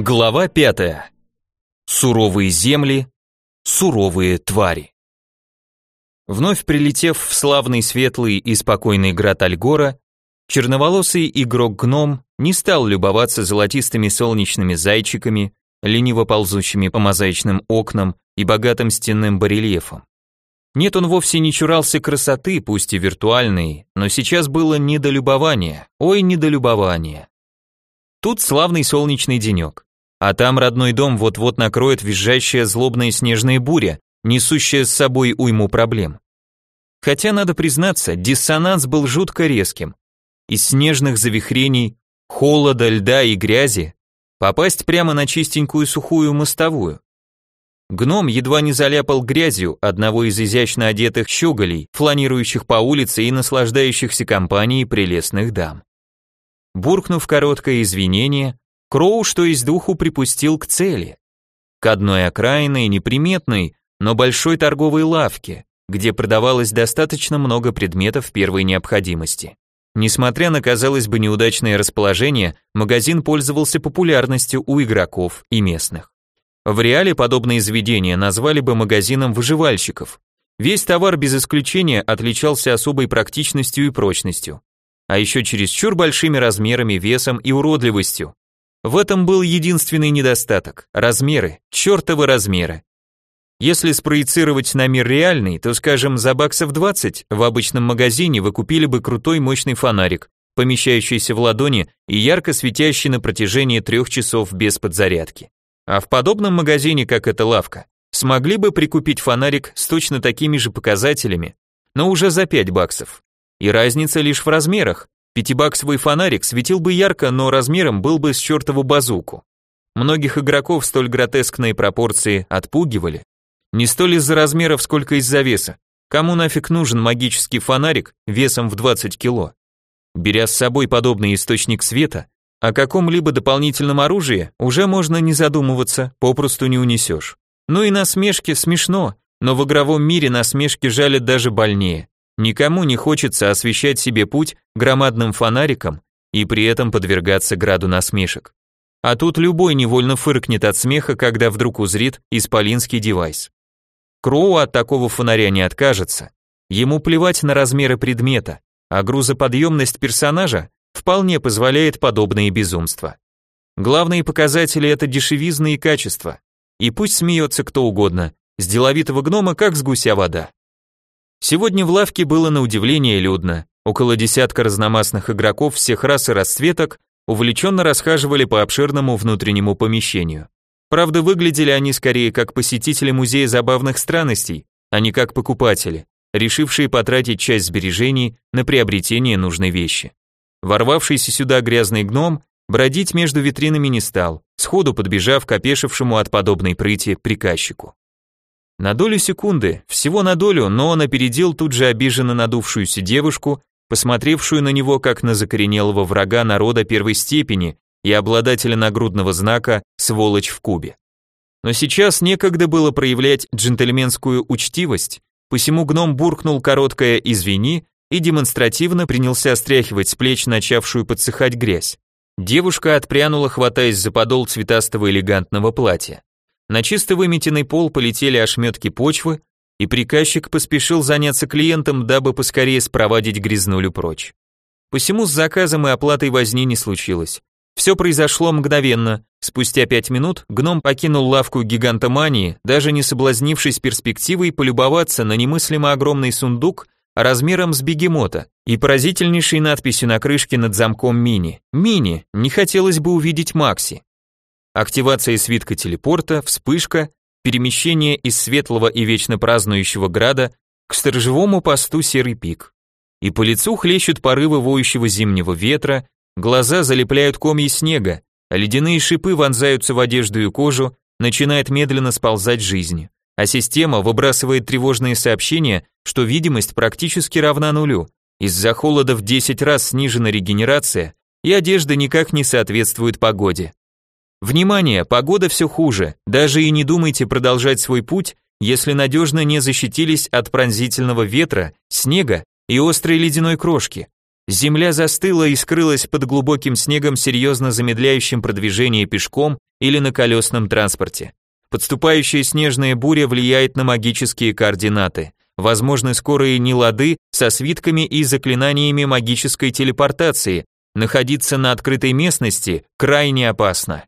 Глава пятая. Суровые земли, суровые твари. Вновь прилетев в славный светлый и спокойный град Альгора, черноволосый игрок-гном не стал любоваться золотистыми солнечными зайчиками, лениво ползущими по мозаичным окнам и богатым стенным барельефом. Нет, он вовсе не чурался красоты, пусть и виртуальной, но сейчас было недолюбование, ой, недолюбование. Тут славный солнечный денек. А там родной дом вот-вот накроет визжащая злобная снежная буря, несущая с собой уйму проблем. Хотя, надо признаться, диссонанс был жутко резким. Из снежных завихрений, холода, льда и грязи попасть прямо на чистенькую сухую мостовую. Гном едва не заляпал грязью одного из изящно одетых щеголей, фланирующих по улице и наслаждающихся компанией прелестных дам. Буркнув короткое извинение, Кроу, что из духу, припустил к цели. К одной окраинной, неприметной, но большой торговой лавке, где продавалось достаточно много предметов первой необходимости. Несмотря на, казалось бы, неудачное расположение, магазин пользовался популярностью у игроков и местных. В реале подобные заведения назвали бы магазином выживальщиков. Весь товар без исключения отличался особой практичностью и прочностью. А еще чересчур большими размерами, весом и уродливостью, в этом был единственный недостаток – размеры, чертовы размеры. Если спроецировать на мир реальный, то, скажем, за баксов 20 в обычном магазине вы купили бы крутой мощный фонарик, помещающийся в ладони и ярко светящий на протяжении трех часов без подзарядки. А в подобном магазине, как эта лавка, смогли бы прикупить фонарик с точно такими же показателями, но уже за 5 баксов. И разница лишь в размерах, Пятибаксовый фонарик светил бы ярко, но размером был бы с чертову базуку. Многих игроков столь гротескные пропорции отпугивали. Не столь из-за размеров, сколько из-за веса. Кому нафиг нужен магический фонарик весом в 20 кило? Беря с собой подобный источник света, о каком-либо дополнительном оружии уже можно не задумываться, попросту не унесешь. Ну и насмешки смешно, но в игровом мире насмешки жалят даже больнее. Никому не хочется освещать себе путь громадным фонариком и при этом подвергаться граду насмешек. А тут любой невольно фыркнет от смеха, когда вдруг узрит исполинский девайс. Кроу от такого фонаря не откажется. Ему плевать на размеры предмета, а грузоподъемность персонажа вполне позволяет подобные безумства. Главные показатели это дешевизна и качество. И пусть смеется кто угодно, с деловитого гнома как с гуся вода. Сегодня в лавке было на удивление людно. Около десятка разномастных игроков всех рас и расцветок увлеченно расхаживали по обширному внутреннему помещению. Правда, выглядели они скорее как посетители музея забавных странностей, а не как покупатели, решившие потратить часть сбережений на приобретение нужной вещи. Ворвавшийся сюда грязный гном бродить между витринами не стал, сходу подбежав к опешившему от подобной прыти приказчику. На долю секунды, всего на долю, но он опередил тут же обиженно надувшуюся девушку, посмотревшую на него как на закоренелого врага народа первой степени и обладателя нагрудного знака «Сволочь в кубе». Но сейчас некогда было проявлять джентльменскую учтивость, посему гном буркнул короткое «извини» и демонстративно принялся стряхивать с плеч начавшую подсыхать грязь. Девушка отпрянула, хватаясь за подол цветастого элегантного платья. На чисто выметенный пол полетели ошметки почвы, и приказчик поспешил заняться клиентом, дабы поскорее спровадить грязнулю прочь. Посему с заказом и оплатой возни не случилось. Все произошло мгновенно. Спустя пять минут гном покинул лавку гигантомании, даже не соблазнившись перспективой полюбоваться на немыслимо огромный сундук размером с бегемота и поразительнейшей надписью на крышке над замком «Мини». «Мини» не хотелось бы увидеть Макси. Активация свитка телепорта, вспышка, перемещение из светлого и вечно празднующего града к сторожевому посту Серый пик. И по лицу хлещут порывы воющего зимнего ветра, глаза залепляют комья снега, а ледяные шипы вонзаются в одежду и кожу, начинает медленно сползать жизнь. А система выбрасывает тревожные сообщения, что видимость практически равна нулю. Из-за холода в 10 раз снижена регенерация, и одежда никак не соответствует погоде. Внимание, погода все хуже. Даже и не думайте продолжать свой путь, если надежно не защитились от пронзительного ветра, снега и острой ледяной крошки. Земля застыла и скрылась под глубоким снегом, серьезно замедляющим продвижение пешком или на колесном транспорте. Подступающая снежная буря влияет на магические координаты. Возможны скорые нелады со свитками и заклинаниями магической телепортации. Находиться на открытой местности крайне опасно.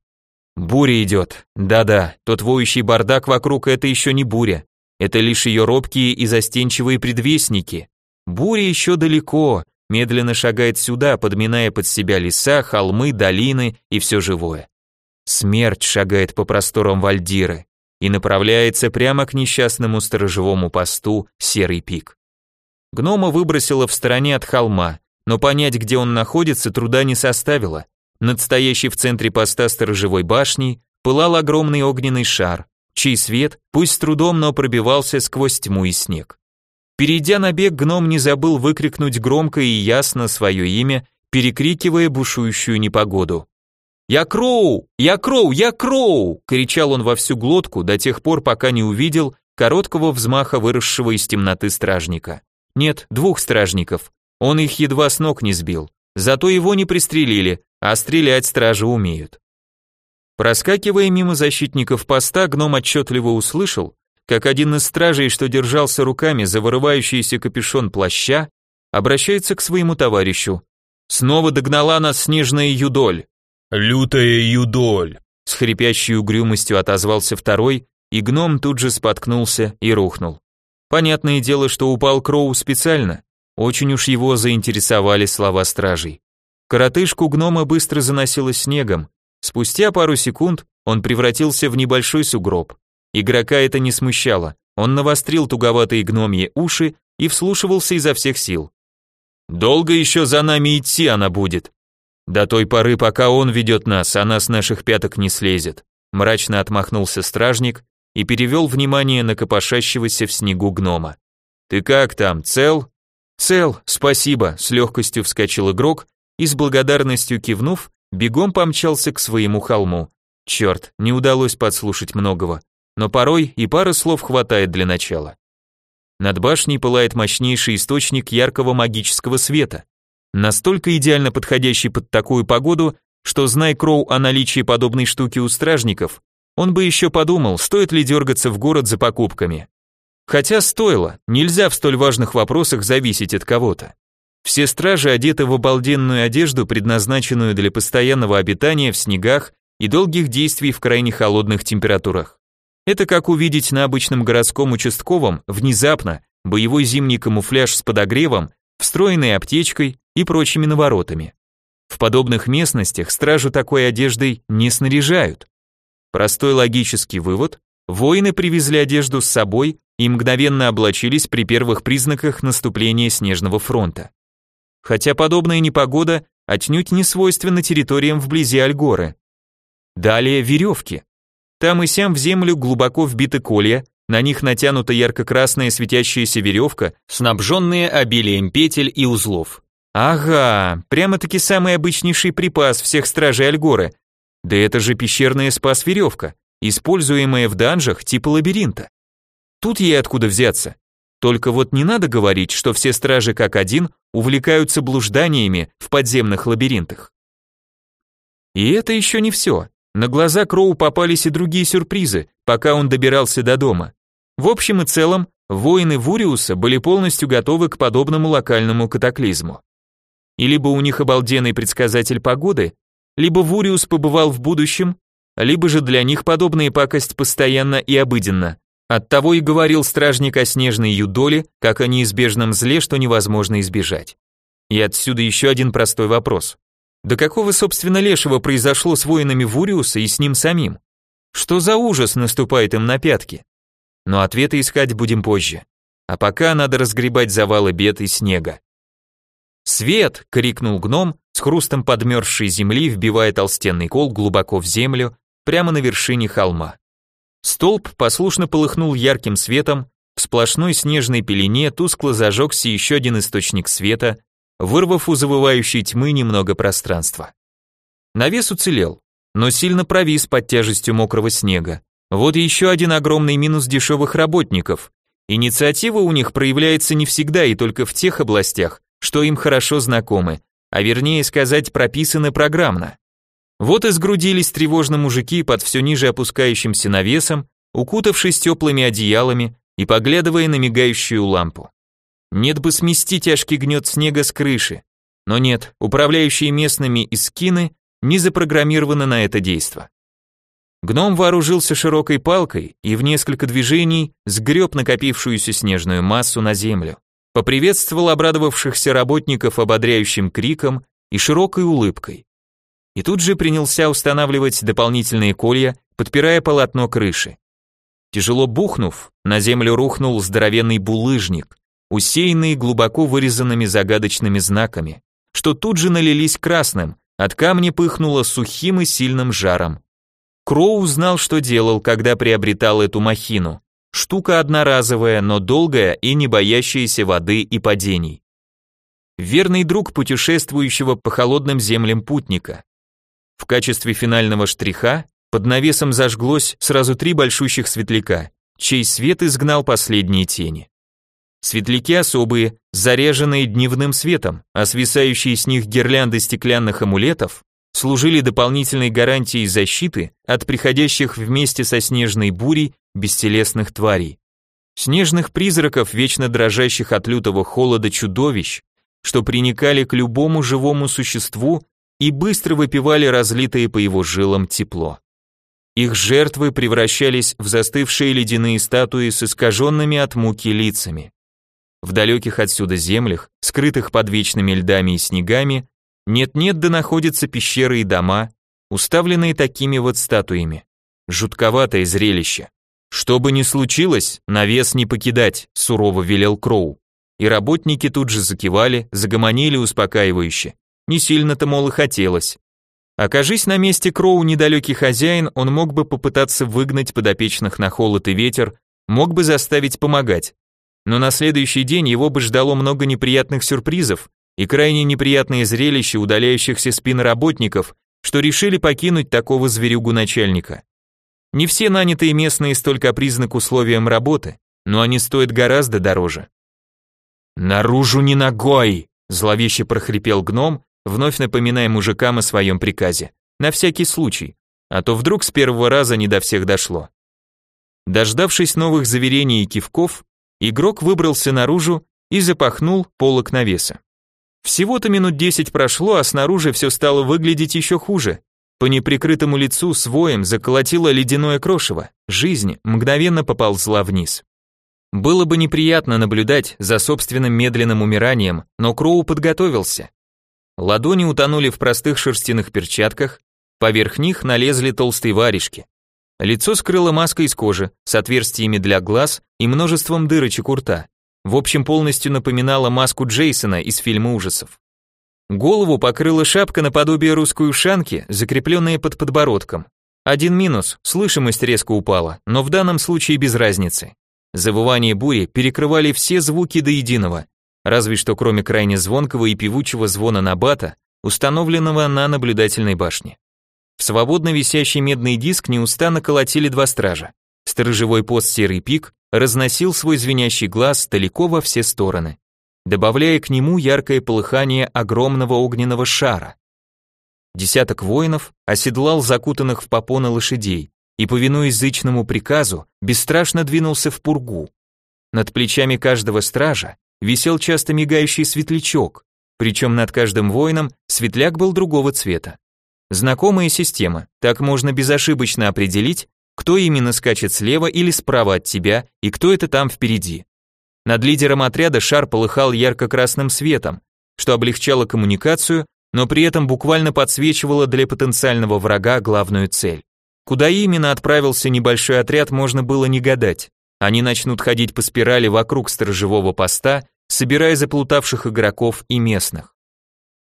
Буря идет. Да-да, тот воющий бардак вокруг это еще не буря. Это лишь ее робкие и застенчивые предвестники. Буря еще далеко, медленно шагает сюда, подминая под себя леса, холмы, долины и все живое. Смерть шагает по просторам Вальдиры и направляется прямо к несчастному сторожевому посту Серый пик. Гнома выбросила в стороне от холма, но понять, где он находится, труда не составило. Над стоящей в центре поста сторожевой башни пылал огромный огненный шар, чей свет, пусть с трудом, но пробивался сквозь тьму и снег. Перейдя на бег, гном не забыл выкрикнуть громко и ясно свое имя, перекрикивая бушующую непогоду. «Я Кроу! Я Кроу! Я Кроу!» кричал он во всю глотку до тех пор, пока не увидел короткого взмаха выросшего из темноты стражника. Нет, двух стражников. Он их едва с ног не сбил. Зато его не пристрелили, а стрелять стражи умеют. Проскакивая мимо защитников поста, гном отчетливо услышал, как один из стражей, что держался руками за вырывающийся капюшон плаща, обращается к своему товарищу. Снова догнала нас снежная юдоль. Лютая юдоль. С хрипящей угрюмостью отозвался второй, и гном тут же споткнулся и рухнул. Понятное дело, что упал Кроу специально. Очень уж его заинтересовали слова стражей. Коротышку гнома быстро заносило снегом. Спустя пару секунд он превратился в небольшой сугроб. Игрока это не смущало. Он навострил туговатые гномьи уши и вслушивался изо всех сил. «Долго еще за нами идти она будет?» «До той поры, пока он ведет нас, она с наших пяток не слезет», мрачно отмахнулся стражник и перевел внимание на копошащегося в снегу гнома. «Ты как там, цел?» «Цел, спасибо», с легкостью вскочил игрок и с благодарностью кивнув, бегом помчался к своему холму. Черт, не удалось подслушать многого но порой и пары слов хватает для начала. Над башней пылает мощнейший источник яркого магического света, настолько идеально подходящий под такую погоду, что, зная Кроу о наличии подобной штуки у стражников, он бы еще подумал, стоит ли дергаться в город за покупками. Хотя стоило, нельзя в столь важных вопросах зависеть от кого-то. Все стражи одеты в обалденную одежду, предназначенную для постоянного обитания в снегах и долгих действий в крайне холодных температурах. Это как увидеть на обычном городском участковом внезапно боевой зимний камуфляж с подогревом, встроенной аптечкой и прочими наворотами. В подобных местностях стражу такой одеждой не снаряжают. Простой логический вывод – воины привезли одежду с собой и мгновенно облачились при первых признаках наступления снежного фронта. Хотя подобная непогода отнюдь не свойственна территориям вблизи Альгоры. Далее веревки. Там и сям в землю глубоко вбиты колья, на них натянута ярко-красная светящаяся веревка, снабженная обилием петель и узлов. Ага, прямо-таки самый обычнейший припас всех стражей Альгоры. Да это же пещерная спас-веревка, используемая в данжах типа лабиринта. Тут ей откуда взяться? Только вот не надо говорить, что все стражи как один увлекаются блужданиями в подземных лабиринтах. И это еще не все. На глаза Кроу попались и другие сюрпризы, пока он добирался до дома. В общем и целом, воины Вуриуса были полностью готовы к подобному локальному катаклизму. И либо у них обалденный предсказатель погоды, либо Вуриус побывал в будущем, либо же для них подобная пакость постоянно и обыденно. Оттого и говорил стражник о снежной юдоле, как о неизбежном зле, что невозможно избежать. И отсюда еще один простой вопрос. Да какого, собственно, лешего произошло с воинами Вуриуса и с ним самим? Что за ужас наступает им на пятки? Но ответы искать будем позже. А пока надо разгребать завалы бед и снега. «Свет!» — крикнул гном, с хрустом подмерзшей земли, вбивая толстенный кол глубоко в землю, прямо на вершине холма. Столб послушно полыхнул ярким светом, в сплошной снежной пелене тускло зажегся еще один источник света, вырвав у завывающей тьмы немного пространства. Навес уцелел, но сильно провис под тяжестью мокрого снега. Вот еще один огромный минус дешевых работников. Инициатива у них проявляется не всегда и только в тех областях, что им хорошо знакомы, а вернее сказать прописаны программно. Вот и сгрудились тревожно мужики под все ниже опускающимся навесом, укутавшись теплыми одеялами и поглядывая на мигающую лампу. Нет бы смести тяжкий гнет снега с крыши, но нет, управляющие местными искины не запрограммированы на это действо. Гном вооружился широкой палкой и в несколько движений сгреб накопившуюся снежную массу на землю, поприветствовал обрадовавшихся работников ободряющим криком и широкой улыбкой и тут же принялся устанавливать дополнительные колья, подпирая полотно крыши. Тяжело бухнув, на землю рухнул здоровенный булыжник, усеянный глубоко вырезанными загадочными знаками, что тут же налились красным, от камня пыхнуло сухим и сильным жаром. Кроу узнал, что делал, когда приобретал эту махину. Штука одноразовая, но долгая и не боящаяся воды и падений. Верный друг путешествующего по холодным землям путника. В качестве финального штриха под навесом зажглось сразу три большущих светляка, чей свет изгнал последние тени. Светляки особые, заряженные дневным светом, а свисающие с них гирлянды стеклянных амулетов служили дополнительной гарантией защиты от приходящих вместе со снежной бурей бестелесных тварей. Снежных призраков, вечно дрожащих от лютого холода чудовищ, что приникали к любому живому существу и быстро выпивали разлитое по его жилам тепло. Их жертвы превращались в застывшие ледяные статуи с искаженными от муки лицами. В далеких отсюда землях, скрытых под вечными льдами и снегами, нет-нет да находятся пещеры и дома, уставленные такими вот статуями. Жутковатое зрелище. Что бы ни случилось, навес не покидать, сурово велел Кроу. И работники тут же закивали, загомонили успокаивающе. Не сильно-то, мол, и хотелось. Окажись на месте Кроу недалекий хозяин, он мог бы попытаться выгнать подопечных на холод и ветер, мог бы заставить помогать. Но на следующий день его бы ждало много неприятных сюрпризов и крайне неприятные зрелища удаляющихся спин работников, что решили покинуть такого зверюгу начальника. Не все нанятые местные столь капризны к условиям работы, но они стоят гораздо дороже. «Наружу не ногой!» – зловеще прохрипел гном, вновь напоминая мужикам о своем приказе. На всякий случай, а то вдруг с первого раза не до всех дошло. Дождавшись новых заверений и кивков, игрок выбрался наружу и запахнул полок навеса. Всего-то минут десять прошло, а снаружи все стало выглядеть еще хуже. По неприкрытому лицу с воем заколотило ледяное крошево, жизнь мгновенно поползла вниз. Было бы неприятно наблюдать за собственным медленным умиранием, но Кроу подготовился. Ладони утонули в простых шерстяных перчатках, поверх них налезли толстые варежки. Лицо скрыла маска из кожи с отверстиями для глаз и множеством дырочек у рта. В общем, полностью напоминала маску Джейсона из фильма ужасов. Голову покрыла шапка наподобие русской ушанки, закрепленная под подбородком. Один минус, слышимость резко упала, но в данном случае без разницы. Завывание бури перекрывали все звуки до единого, разве что кроме крайне звонкого и певучего звона набата, установленного на наблюдательной башне. В свободно висящий медный диск неустанно колотили два стража. Сторожевой пост Серый Пик разносил свой звенящий глаз далеко во все стороны, добавляя к нему яркое полыхание огромного огненного шара. Десяток воинов оседлал закутанных в попоны лошадей и, повинуясь зычному приказу, бесстрашно двинулся в пургу. Над плечами каждого стража висел часто мигающий светлячок, причем над каждым воином светляк был другого цвета. Знакомая система, так можно безошибочно определить, кто именно скачет слева или справа от тебя и кто это там впереди. Над лидером отряда шар полыхал ярко-красным светом, что облегчало коммуникацию, но при этом буквально подсвечивало для потенциального врага главную цель. Куда именно отправился небольшой отряд, можно было не гадать. Они начнут ходить по спирали вокруг сторожевого поста, собирая заплутавших игроков и местных.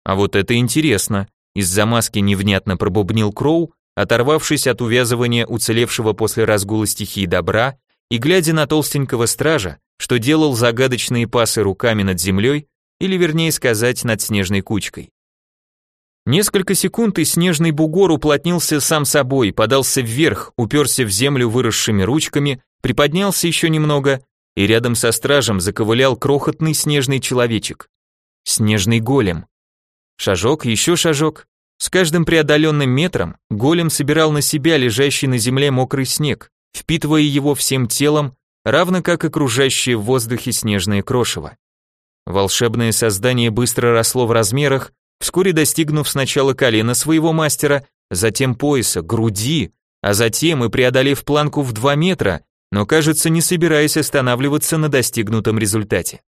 А вот это интересно. Из-за маски невнятно пробубнил Кроу, оторвавшись от увязывания уцелевшего после разгула стихии добра и глядя на толстенького стража, что делал загадочные пасы руками над землей, или вернее сказать, над снежной кучкой. Несколько секунд и снежный бугор уплотнился сам собой, подался вверх, уперся в землю выросшими ручками, приподнялся еще немного, и рядом со стражем заковылял крохотный снежный человечек. Снежный голем. Шажок, еще шажок. С каждым преодоленным метром голем собирал на себя лежащий на земле мокрый снег, впитывая его всем телом, равно как окружающее в воздухе снежное крошево. Волшебное создание быстро росло в размерах, вскоре достигнув сначала колена своего мастера, затем пояса, груди, а затем и преодолев планку в 2 метра, но, кажется, не собираясь останавливаться на достигнутом результате.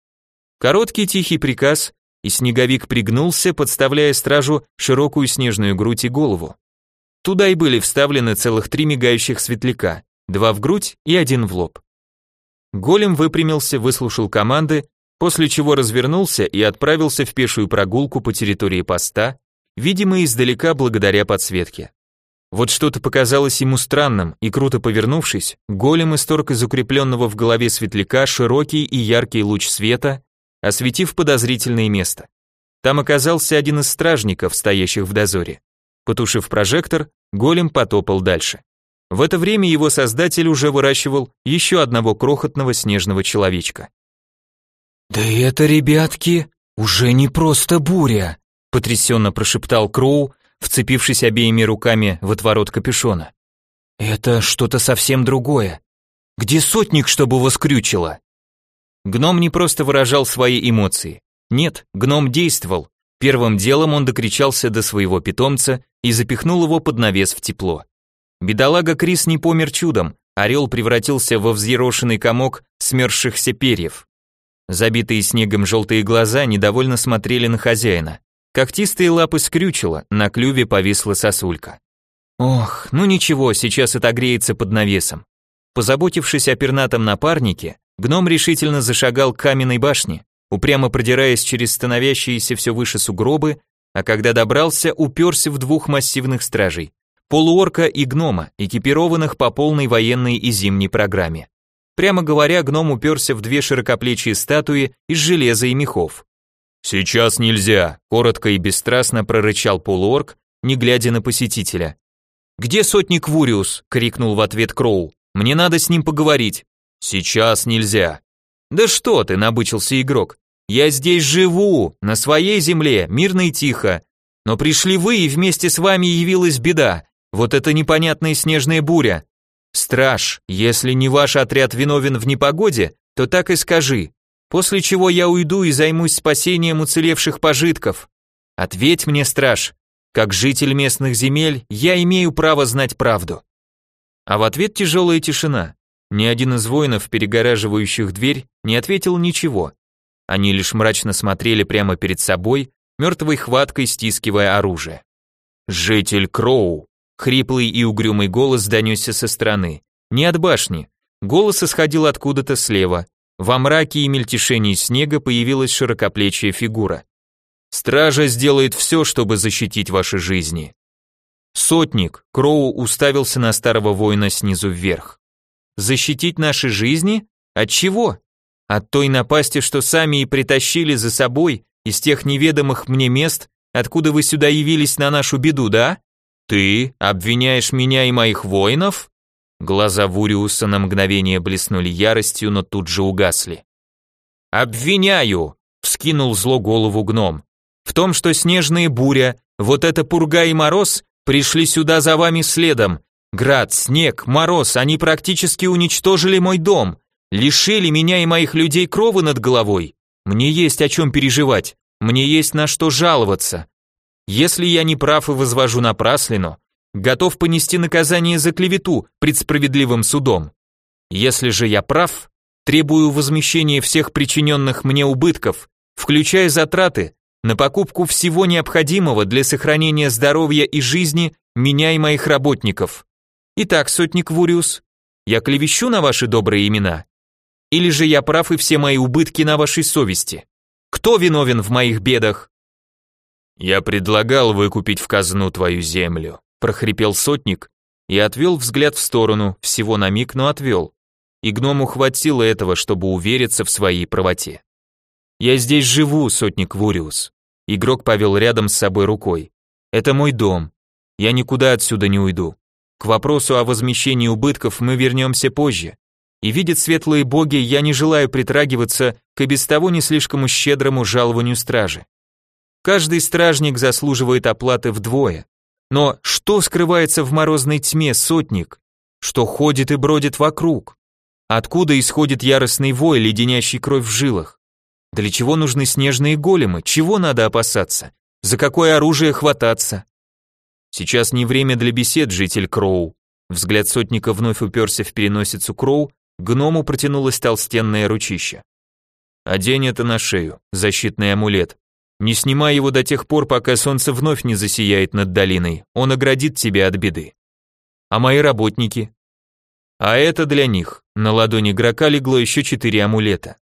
Короткий тихий приказ, и снеговик пригнулся, подставляя стражу широкую снежную грудь и голову. Туда и были вставлены целых три мигающих светляка, два в грудь и один в лоб. Голем выпрямился, выслушал команды, после чего развернулся и отправился в пешую прогулку по территории поста, видимо издалека благодаря подсветке. Вот что-то показалось ему странным, и круто повернувшись, голем исторг из укрепленного в голове светляка широкий и яркий луч света, осветив подозрительное место. Там оказался один из стражников, стоящих в дозоре. Потушив прожектор, голем потопал дальше. В это время его создатель уже выращивал еще одного крохотного снежного человечка. «Да это, ребятки, уже не просто буря», потрясенно прошептал Кроу, вцепившись обеими руками в отворот капюшона. «Это что-то совсем другое. Где сотник, чтобы его скрючило?» Гном не просто выражал свои эмоции. Нет, гном действовал. Первым делом он докричался до своего питомца и запихнул его под навес в тепло. Бедолага Крис не помер чудом, орел превратился во взъерошенный комок смерзшихся перьев. Забитые снегом желтые глаза недовольно смотрели на хозяина. Когтистые лапы скрючило, на клюве повисла сосулька. Ох, ну ничего, сейчас отогреется под навесом. Позаботившись о пернатом напарнике, гном решительно зашагал к каменной башне, упрямо продираясь через становящиеся все выше сугробы, а когда добрался, уперся в двух массивных стражей, полуорка и гнома, экипированных по полной военной и зимней программе. Прямо говоря, гном уперся в две широкоплечие статуи из железа и мехов. «Сейчас нельзя», — коротко и бесстрастно прорычал полуорг, не глядя на посетителя. «Где сотник Вуриус?» — крикнул в ответ Кроу. «Мне надо с ним поговорить». «Сейчас нельзя». «Да что ты», — набычился игрок. «Я здесь живу, на своей земле, мирно и тихо. Но пришли вы, и вместе с вами явилась беда. Вот эта непонятная снежная буря. Страж, если не ваш отряд виновен в непогоде, то так и скажи после чего я уйду и займусь спасением уцелевших пожитков. Ответь мне, страж, как житель местных земель, я имею право знать правду. А в ответ тяжелая тишина. Ни один из воинов, перегораживающих дверь, не ответил ничего. Они лишь мрачно смотрели прямо перед собой, мертвой хваткой стискивая оружие. «Житель Кроу!» Хриплый и угрюмый голос донесся со стороны. Не от башни. Голос исходил откуда-то слева, во мраке и мельтешении снега появилась широкоплечья фигура. Стража сделает все, чтобы защитить ваши жизни. Сотник, Кроу уставился на старого воина снизу вверх. Защитить наши жизни? От чего? От той напасти, что сами и притащили за собой из тех неведомых мне мест, откуда вы сюда явились на нашу беду, да? Ты обвиняешь меня и моих воинов? Глаза Вуриуса на мгновение блеснули яростью, но тут же угасли. «Обвиняю!» — вскинул зло голову гном. «В том, что снежная буря, вот эта пурга и мороз пришли сюда за вами следом. Град, снег, мороз, они практически уничтожили мой дом, лишили меня и моих людей крови над головой. Мне есть о чем переживать, мне есть на что жаловаться. Если я не прав и возвожу напраслину, готов понести наказание за клевету пред справедливым судом. Если же я прав, требую возмещения всех причиненных мне убытков, включая затраты на покупку всего необходимого для сохранения здоровья и жизни меня и моих работников. Итак, сотник Вуриус, я клевещу на ваши добрые имена? Или же я прав и все мои убытки на вашей совести? Кто виновен в моих бедах? Я предлагал выкупить в казну твою землю, прохрипел сотник и отвел взгляд в сторону, всего на миг, но отвел. И гному хватило этого, чтобы увериться в своей правоте. «Я здесь живу, сотник Вуриус». Игрок повел рядом с собой рукой. «Это мой дом. Я никуда отсюда не уйду. К вопросу о возмещении убытков мы вернемся позже. И видят светлые боги, я не желаю притрагиваться к и без того не слишком щедрому жалованию стражи. Каждый стражник заслуживает оплаты вдвое. Но что скрывается в морозной тьме, сотник? Что ходит и бродит вокруг? Откуда исходит яростный вой, леденящий кровь в жилах? Для чего нужны снежные големы? Чего надо опасаться? За какое оружие хвататься? Сейчас не время для бесед, житель Кроу. Взгляд сотника вновь уперся в переносицу Кроу, гному протянулось толстенное ручище. Одень это на шею, защитный амулет. Не снимай его до тех пор, пока солнце вновь не засияет над долиной, он оградит тебя от беды. А мои работники? А это для них. На ладони игрока легло еще четыре амулета.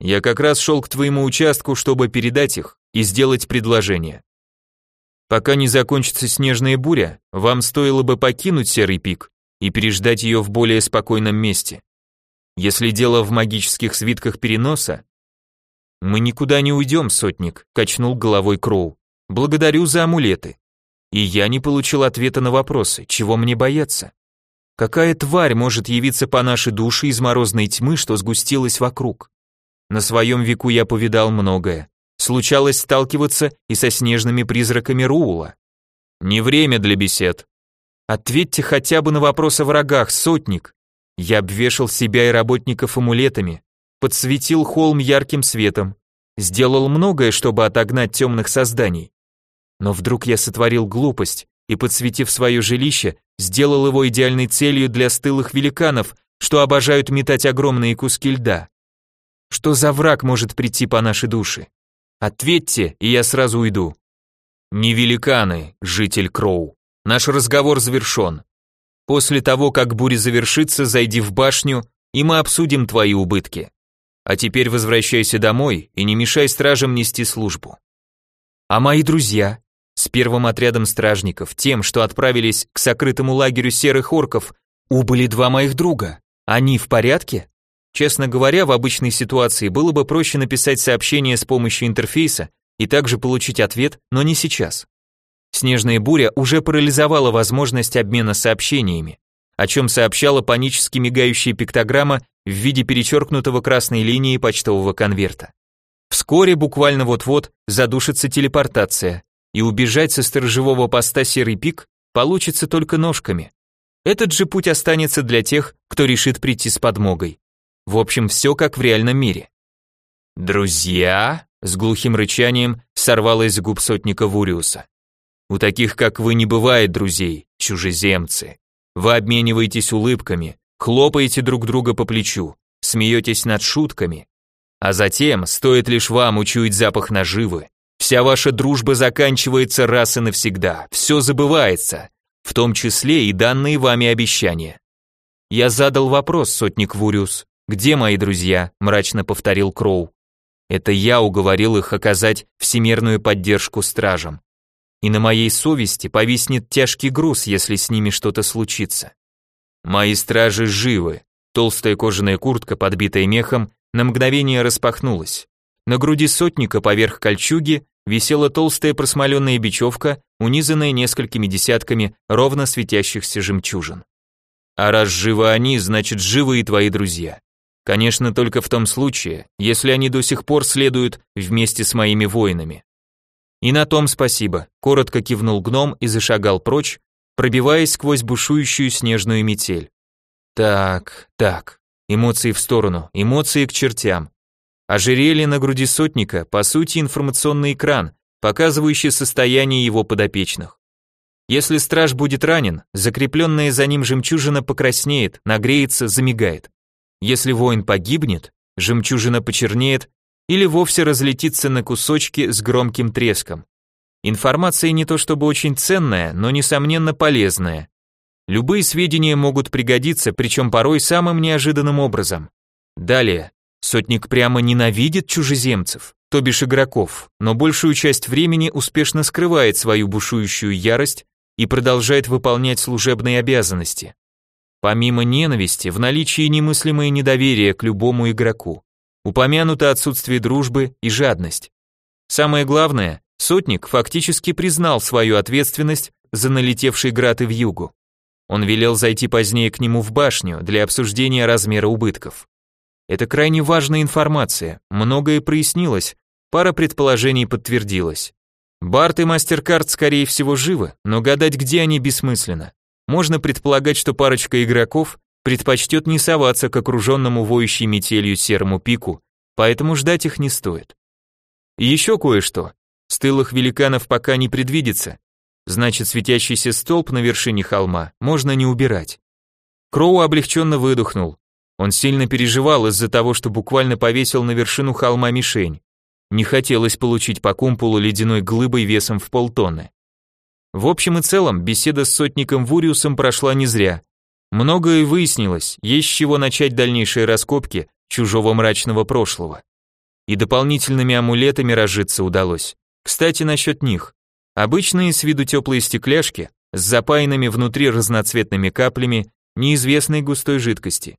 Я как раз шел к твоему участку, чтобы передать их и сделать предложение. Пока не закончится снежная буря, вам стоило бы покинуть Серый пик и переждать ее в более спокойном месте. Если дело в магических свитках переноса, мы никуда не уйдем, сотник, качнул головой Кроу. Благодарю за амулеты. И я не получил ответа на вопросы, чего мне бояться. Какая тварь может явиться по нашей душе из морозной тьмы, что сгустилась вокруг? На своем веку я повидал многое. Случалось сталкиваться и со снежными призраками Руула. Не время для бесед. Ответьте хотя бы на вопрос о врагах, сотник. Я обвешал себя и работников амулетами, подсветил холм ярким светом, сделал многое, чтобы отогнать темных созданий. Но вдруг я сотворил глупость и, подсветив свое жилище, сделал его идеальной целью для стылых великанов, что обожают метать огромные куски льда. Что за враг может прийти по нашей душе? Ответьте, и я сразу уйду. Не великаны, житель Кроу. Наш разговор завершен. После того, как буря завершится, зайди в башню, и мы обсудим твои убытки. А теперь возвращайся домой и не мешай стражам нести службу. А мои друзья, с первым отрядом стражников, тем, что отправились к сокрытому лагерю серых орков, убыли два моих друга. Они в порядке? Честно говоря, в обычной ситуации было бы проще написать сообщение с помощью интерфейса и также получить ответ, но не сейчас. Снежная буря уже парализовала возможность обмена сообщениями, о чем сообщала панически мигающая пиктограмма в виде перечеркнутого красной линии почтового конверта. Вскоре, буквально вот-вот, задушится телепортация, и убежать со сторожевого поста Серый Пик получится только ножками. Этот же путь останется для тех, кто решит прийти с подмогой. В общем, все как в реальном мире. «Друзья?» — с глухим рычанием сорвалось с губ сотника Вуриуса. «У таких, как вы, не бывает друзей, чужеземцы. Вы обмениваетесь улыбками, хлопаете друг друга по плечу, смеетесь над шутками. А затем, стоит лишь вам учуять запах наживы, вся ваша дружба заканчивается раз и навсегда, все забывается, в том числе и данные вами обещания. Я задал вопрос, сотник Вуриус, «Где мои друзья?» – мрачно повторил Кроу. «Это я уговорил их оказать всемирную поддержку стражам. И на моей совести повиснет тяжкий груз, если с ними что-то случится. Мои стражи живы». Толстая кожаная куртка, подбитая мехом, на мгновение распахнулась. На груди сотника поверх кольчуги висела толстая просмоленная бечевка, унизанная несколькими десятками ровно светящихся жемчужин. А раз живы они, значит живы и твои друзья. Конечно, только в том случае, если они до сих пор следуют вместе с моими воинами. И на том спасибо, коротко кивнул гном и зашагал прочь, пробиваясь сквозь бушующую снежную метель. Так, так, эмоции в сторону, эмоции к чертям. Ожерелье на груди сотника, по сути, информационный экран, показывающий состояние его подопечных. Если страж будет ранен, закрепленная за ним жемчужина покраснеет, нагреется, замигает. Если воин погибнет, жемчужина почернеет или вовсе разлетится на кусочки с громким треском. Информация не то чтобы очень ценная, но несомненно полезная. Любые сведения могут пригодиться, причем порой самым неожиданным образом. Далее, сотник прямо ненавидит чужеземцев, то бишь игроков, но большую часть времени успешно скрывает свою бушующую ярость и продолжает выполнять служебные обязанности. Помимо ненависти, в наличии немыслимое недоверие к любому игроку. Упомянуто отсутствие дружбы и жадность. Самое главное, сотник фактически признал свою ответственность за налетевший град и вьюгу. Он велел зайти позднее к нему в башню для обсуждения размера убытков. Это крайне важная информация, многое прояснилось, пара предположений подтвердилась. Барт и Мастеркард скорее всего живы, но гадать, где они, бессмысленно. Можно предполагать, что парочка игроков предпочтет не соваться к окруженному воющей метелью серому пику, поэтому ждать их не стоит. Еще кое-что. Стылых великанов пока не предвидится, Значит, светящийся столб на вершине холма можно не убирать. Кроу облегченно выдохнул. Он сильно переживал из-за того, что буквально повесил на вершину холма мишень. Не хотелось получить по кумпулу ледяной глыбой весом в полтонны. В общем и целом, беседа с сотником Вуриусом прошла не зря. Многое выяснилось, есть с чего начать дальнейшие раскопки чужого мрачного прошлого. И дополнительными амулетами разжиться удалось. Кстати, насчет них. Обычные с виду теплые стекляшки с запаянными внутри разноцветными каплями неизвестной густой жидкости.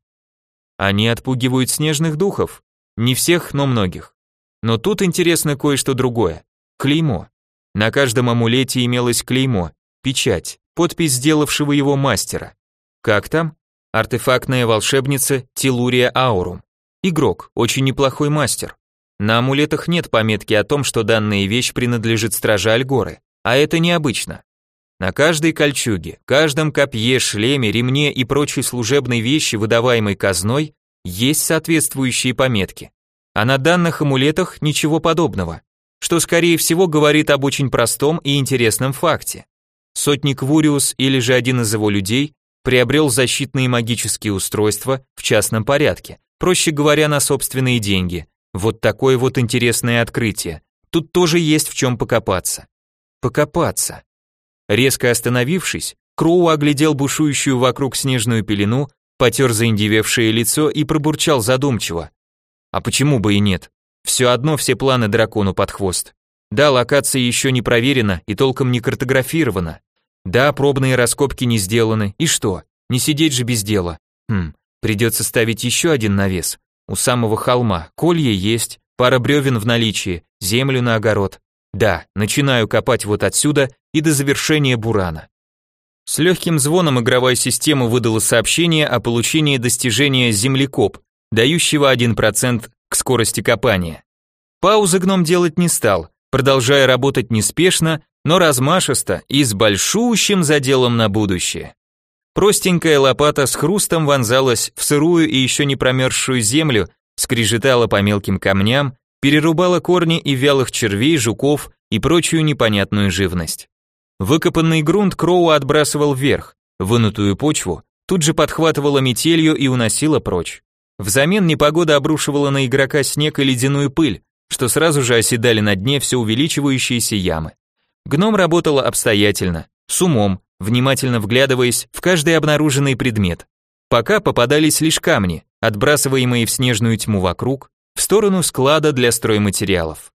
Они отпугивают снежных духов, не всех, но многих. Но тут интересно кое-что другое. Клеймо. На каждом амулете имелось клеймо, печать, подпись сделавшего его мастера. Как там? Артефактная волшебница Телурия Аурум. Игрок, очень неплохой мастер. На амулетах нет пометки о том, что данная вещь принадлежит страже Альгоры, а это необычно. На каждой кольчуге, каждом копье, шлеме, ремне и прочей служебной вещи, выдаваемой казной, есть соответствующие пометки. А на данных амулетах ничего подобного, что скорее всего говорит об очень простом и интересном факте. Сотник Вуриус или же один из его людей приобрел защитные магические устройства в частном порядке, проще говоря, на собственные деньги, вот такое вот интересное открытие. Тут тоже есть в чем покопаться. Покопаться. Резко остановившись, Кроу оглядел бушующую вокруг снежную пелену, потер заиндевевшее лицо и пробурчал задумчиво. А почему бы и нет? Все одно все планы дракону под хвост. Да, локация еще не проверена и толком не картографирована. Да, пробные раскопки не сделаны. И что? Не сидеть же без дела. Хм, придется ставить еще один навес. У самого холма колье есть, пара бревен в наличии, землю на огород. Да, начинаю копать вот отсюда и до завершения бурана. С легким звоном игровая система выдала сообщение о получении достижения землекоп, дающего 1% к скорости копания. Паузы гном делать не стал, продолжая работать неспешно, но размашисто и с большущим заделом на будущее. Простенькая лопата с хрустом вонзалась в сырую и еще не промерзшую землю, скрежетала по мелким камням, перерубала корни и вялых червей, жуков и прочую непонятную живность. Выкопанный грунт Кроу отбрасывал вверх, вынутую почву тут же подхватывала метелью и уносила прочь. Взамен непогода обрушивала на игрока снег и ледяную пыль, что сразу же оседали на дне все увеличивающиеся ямы. Гном работал обстоятельно, с умом, внимательно вглядываясь в каждый обнаруженный предмет. Пока попадались лишь камни, отбрасываемые в снежную тьму вокруг, в сторону склада для стройматериалов.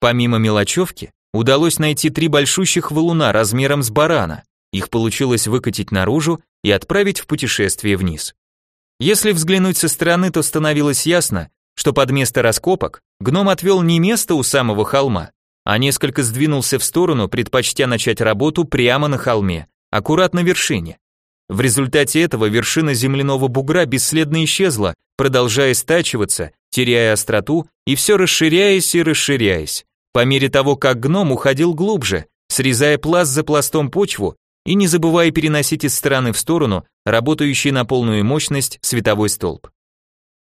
Помимо мелочевки, удалось найти три большущих валуна размером с барана. Их получилось выкатить наружу и отправить в путешествие вниз. Если взглянуть со стороны, то становилось ясно, что под место раскопок гном отвел не место у самого холма, а несколько сдвинулся в сторону, предпочтя начать работу прямо на холме, аккурат на вершине. В результате этого вершина земляного бугра бесследно исчезла, продолжая стачиваться, теряя остроту и все расширяясь и расширяясь, по мере того, как гном уходил глубже, срезая пласт за пластом почву и не забывая переносить из стороны в сторону работающий на полную мощность световой столб.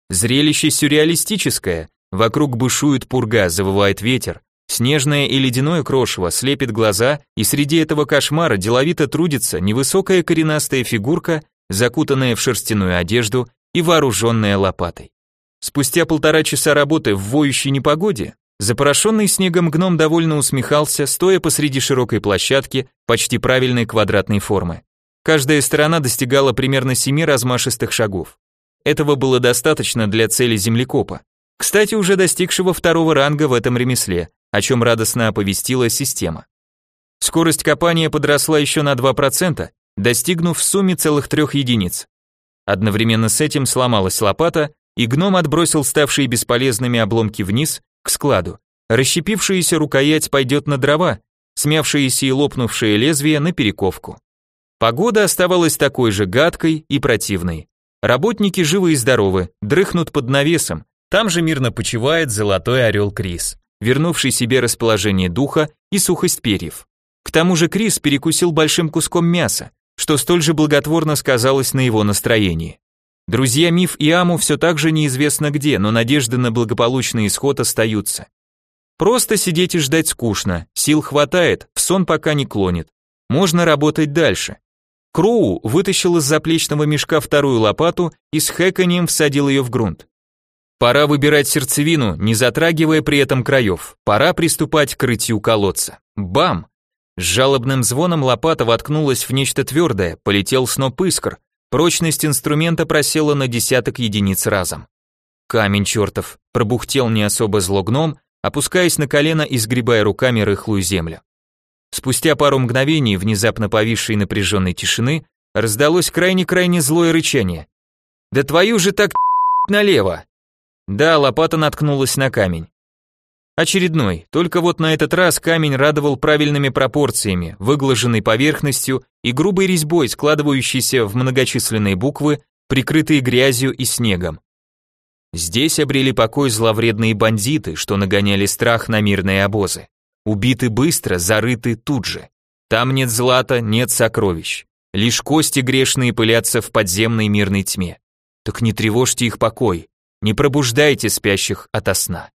Зрелище сюрреалистическое, вокруг бушует пурга, завывает ветер, Снежное и ледяное крошево слепит глаза, и среди этого кошмара деловито трудится невысокая коренастая фигурка, закутанная в шерстяную одежду и вооруженная лопатой. Спустя полтора часа работы в воющей непогоде, запорошенный снегом гном довольно усмехался, стоя посреди широкой площадки почти правильной квадратной формы. Каждая сторона достигала примерно семи размашистых шагов. Этого было достаточно для цели землекопа. Кстати, уже достигшего второго ранга в этом ремесле, о чем радостно оповестила система. Скорость копания подросла еще на 2%, достигнув в сумме целых трех единиц. Одновременно с этим сломалась лопата, и гном отбросил ставшие бесполезными обломки вниз, к складу. Расщепившаяся рукоять пойдет на дрова, смявшееся и лопнувшее лезвие на перековку. Погода оставалась такой же гадкой и противной. Работники живы и здоровы, дрыхнут под навесом, там же мирно почивает золотой орел Крис, вернувший себе расположение духа и сухость перьев. К тому же Крис перекусил большим куском мяса, что столь же благотворно сказалось на его настроении. Друзья Миф и Аму все так же неизвестно где, но надежды на благополучный исход остаются. Просто сидеть и ждать скучно, сил хватает, в сон пока не клонит. Можно работать дальше. Кроу вытащил из заплечного мешка вторую лопату и с хэканьем всадил ее в грунт. Пора выбирать сердцевину, не затрагивая при этом краев. Пора приступать к рытью колодца. Бам! С жалобным звоном лопата воткнулась в нечто твердое, полетел сноп искр. Прочность инструмента просела на десяток единиц разом. Камень чертов, пробухтел не особо зло гном, опускаясь на колено и сгребая руками рыхлую землю. Спустя пару мгновений внезапно повисшей напряженной тишины раздалось крайне-крайне злое рычание. «Да твою же так налево!» Да, лопата наткнулась на камень. Очередной, только вот на этот раз камень радовал правильными пропорциями, выглаженной поверхностью и грубой резьбой, складывающейся в многочисленные буквы, прикрытые грязью и снегом. Здесь обрели покой зловредные бандиты, что нагоняли страх на мирные обозы. Убиты быстро, зарыты тут же. Там нет злата, нет сокровищ. Лишь кости грешные пылятся в подземной мирной тьме. Так не тревожьте их покой, не пробуждайте спящих ото сна.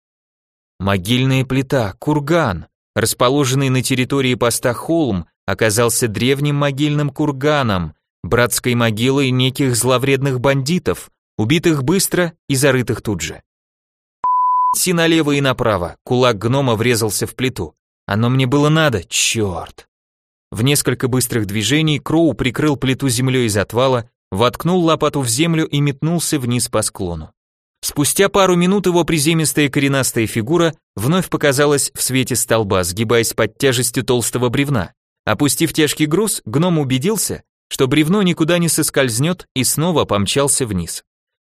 Могильная плита, курган, расположенный на территории поста холм, оказался древним могильным курганом, братской могилой неких зловредных бандитов, убитых быстро и зарытых тут же. Си налево и направо, кулак гнома врезался в плиту. Оно мне было надо, черт. В несколько быстрых движений Кроу прикрыл плиту землей из отвала, воткнул лопату в землю и метнулся вниз по склону. Спустя пару минут его приземистая коренастая фигура вновь показалась в свете столба, сгибаясь под тяжестью толстого бревна. Опустив тяжкий груз, гном убедился, что бревно никуда не соскользнет и снова помчался вниз.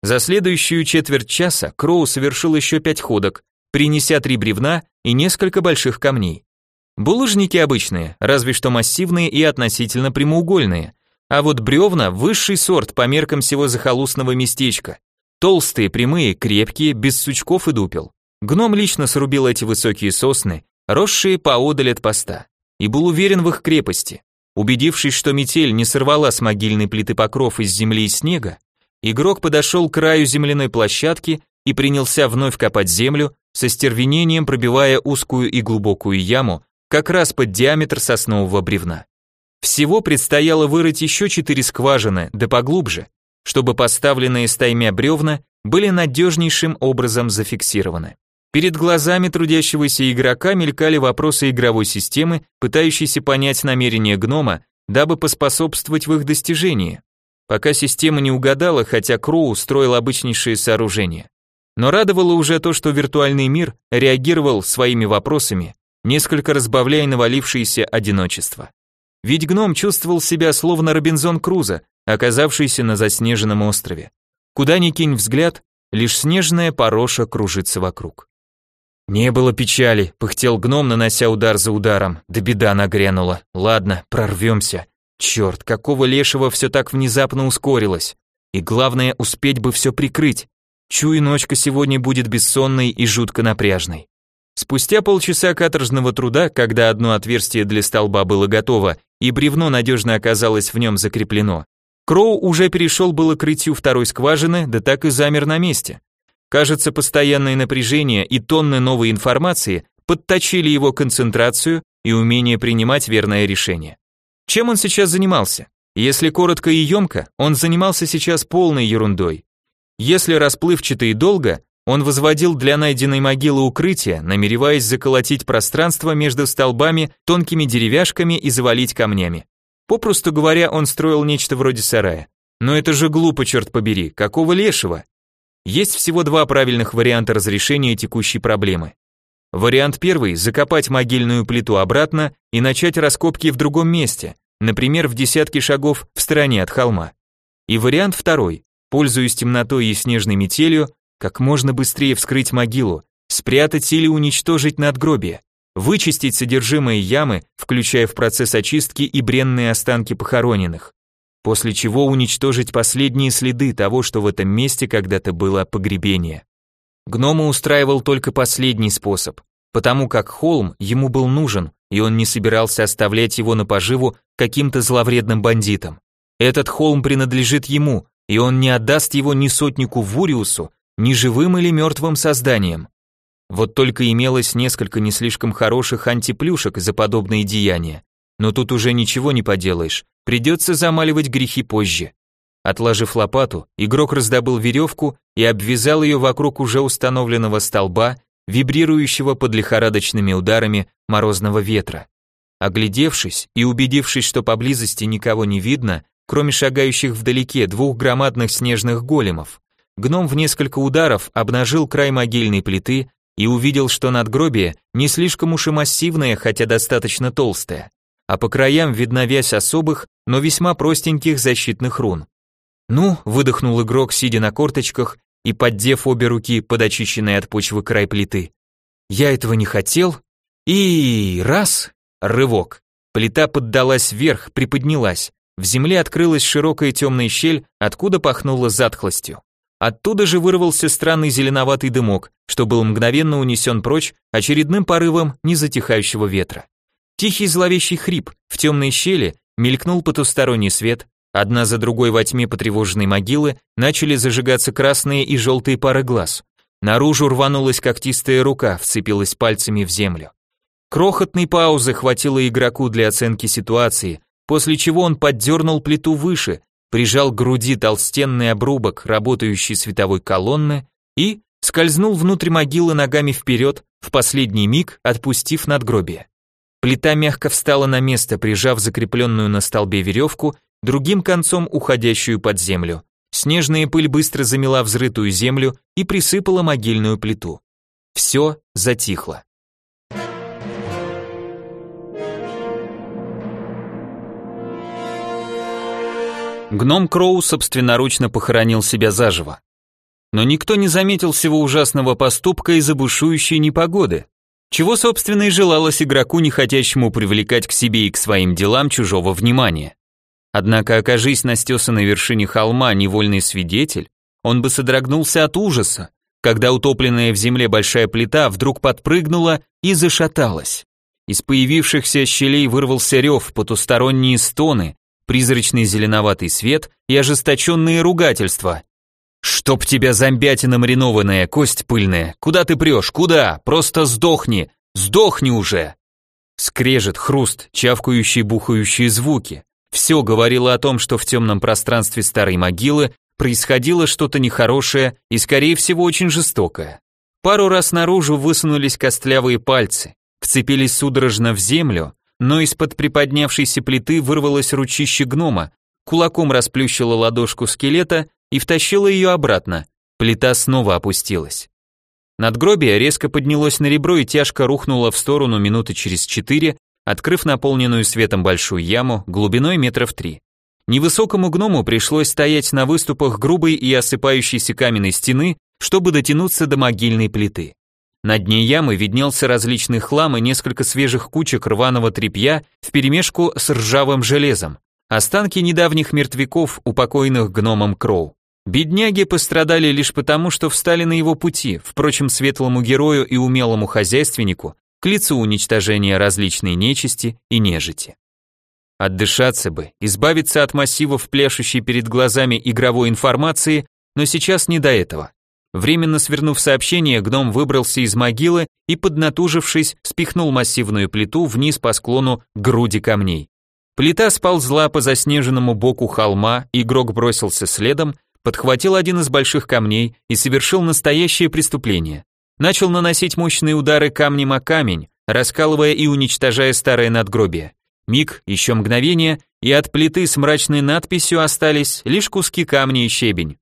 За следующую четверть часа Кроу совершил еще пять ходок, принеся три бревна и несколько больших камней. Булыжники обычные, разве что массивные и относительно прямоугольные, а вот бревна – высший сорт по меркам всего захолустного местечка, Толстые, прямые, крепкие, без сучков и дупел. Гном лично срубил эти высокие сосны, росшие поодаль от поста, и был уверен в их крепости. Убедившись, что метель не сорвала с могильной плиты покров из земли и снега, игрок подошел к краю земляной площадки и принялся вновь копать землю, со стервенением пробивая узкую и глубокую яму, как раз под диаметр соснового бревна. Всего предстояло вырыть еще четыре скважины, да поглубже, чтобы поставленные стаймя бревна были надежнейшим образом зафиксированы. Перед глазами трудящегося игрока мелькали вопросы игровой системы, пытающейся понять намерения гнома, дабы поспособствовать в их достижении. Пока система не угадала, хотя Кроу строил обычнейшие сооружения. Но радовало уже то, что виртуальный мир реагировал своими вопросами, несколько разбавляя навалившееся одиночество. Ведь гном чувствовал себя словно Робинзон Крузо, оказавшийся на заснеженном острове. Куда ни кинь взгляд, лишь снежная пороша кружится вокруг. Не было печали, пыхтел гном, нанося удар за ударом. Да беда нагрянула. Ладно, прорвемся. Черт, какого лешего все так внезапно ускорилось. И главное, успеть бы все прикрыть. Чую, ночка сегодня будет бессонной и жутко напряжной. Спустя полчаса каторжного труда, когда одно отверстие для столба было готово и бревно надежно оказалось в нем закреплено, Кроу уже перешел было к рытью второй скважины, да так и замер на месте. Кажется, постоянное напряжение и тонны новой информации подточили его концентрацию и умение принимать верное решение. Чем он сейчас занимался? Если коротко и емко, он занимался сейчас полной ерундой. Если расплывчато и долго, он возводил для найденной могилы укрытие, намереваясь заколотить пространство между столбами тонкими деревяшками и завалить камнями. Попросту говоря, он строил нечто вроде сарая. Но это же глупо, черт побери, какого лешего? Есть всего два правильных варианта разрешения текущей проблемы. Вариант первый – закопать могильную плиту обратно и начать раскопки в другом месте, например, в десятке шагов в стороне от холма. И вариант второй – пользуясь темнотой и снежной метелью, как можно быстрее вскрыть могилу, спрятать или уничтожить надгробие. Вычистить содержимое ямы, включая в процесс очистки и бренные останки похороненных, после чего уничтожить последние следы того, что в этом месте когда-то было погребение. Гнома устраивал только последний способ, потому как холм ему был нужен, и он не собирался оставлять его на поживу каким-то зловредным бандитам. Этот холм принадлежит ему, и он не отдаст его ни сотнику Вуриусу, ни живым или мертвым созданиям. Вот только имелось несколько не слишком хороших антиплюшек за подобные деяния. Но тут уже ничего не поделаешь, придется замаливать грехи позже. Отложив лопату, игрок раздобыл веревку и обвязал ее вокруг уже установленного столба, вибрирующего под лихорадочными ударами морозного ветра. Оглядевшись и убедившись, что поблизости никого не видно, кроме шагающих вдалеке двух громадных снежных големов, гном в несколько ударов обнажил край могильной плиты и увидел, что надгробие не слишком уж и массивное, хотя достаточно толстое, а по краям видна вязь особых, но весьма простеньких защитных рун. «Ну», — выдохнул игрок, сидя на корточках и поддев обе руки под очищенный от почвы край плиты. «Я этого не хотел». И раз, рывок. Плита поддалась вверх, приподнялась. В земле открылась широкая темная щель, откуда пахнуло затхлостью. Оттуда же вырвался странный зеленоватый дымок, что был мгновенно унесен прочь очередным порывом незатихающего ветра. Тихий зловещий хрип, в темной щели мелькнул потусторонний свет, одна за другой во тьме потревоженной могилы начали зажигаться красные и желтые пары глаз. Наружу рванулась когтистая рука, вцепилась пальцами в землю. Крохотной паузы хватило игроку для оценки ситуации, после чего он поддернул плиту выше, прижал к груди толстенный обрубок работающей световой колонны и скользнул внутрь могилы ногами вперед, в последний миг отпустив надгробие. Плита мягко встала на место, прижав закрепленную на столбе веревку, другим концом уходящую под землю. Снежная пыль быстро замела взрытую землю и присыпала могильную плиту. Все затихло. Гном Кроу собственноручно похоронил себя заживо. Но никто не заметил всего ужасного поступка из-за бушующей непогоды, чего, собственно, и желалось игроку, не хотящему привлекать к себе и к своим делам чужого внимания. Однако, окажись на стесанной вершине холма невольный свидетель, он бы содрогнулся от ужаса, когда утопленная в земле большая плита вдруг подпрыгнула и зашаталась. Из появившихся щелей вырвался рев, потусторонние стоны, призрачный зеленоватый свет и ожесточенные ругательства. «Чтоб тебя зомбятина маринованная, кость пыльная! Куда ты прешь? Куда? Просто сдохни! Сдохни уже!» Скрежет, хруст, чавкающие, бухающие звуки. Все говорило о том, что в темном пространстве старой могилы происходило что-то нехорошее и, скорее всего, очень жестокое. Пару раз наружу высунулись костлявые пальцы, вцепились судорожно в землю, но из-под приподнявшейся плиты вырвалось ручище гнома, кулаком расплющило ладошку скелета и втащило ее обратно. Плита снова опустилась. Надгробие резко поднялось на ребро и тяжко рухнуло в сторону минуты через четыре, открыв наполненную светом большую яму глубиной метров три. Невысокому гному пришлось стоять на выступах грубой и осыпающейся каменной стены, чтобы дотянуться до могильной плиты. На дне ямы виднелся различный хлам и несколько свежих кучек рваного тряпья вперемешку с ржавым железом. Останки недавних мертвяков, упокоенных гномом Кроу. Бедняги пострадали лишь потому, что встали на его пути, впрочем, светлому герою и умелому хозяйственнику к лицу уничтожения различной нечисти и нежити. Отдышаться бы, избавиться от массивов пляшущей перед глазами игровой информации, но сейчас не до этого. Временно свернув сообщение, гном выбрался из могилы и, поднатужившись, спихнул массивную плиту вниз по склону груди камней. Плита сползла по заснеженному боку холма, игрок бросился следом, подхватил один из больших камней и совершил настоящее преступление. Начал наносить мощные удары камнем о камень, раскалывая и уничтожая старое надгробие. Миг, еще мгновение, и от плиты с мрачной надписью остались лишь куски камня и щебень.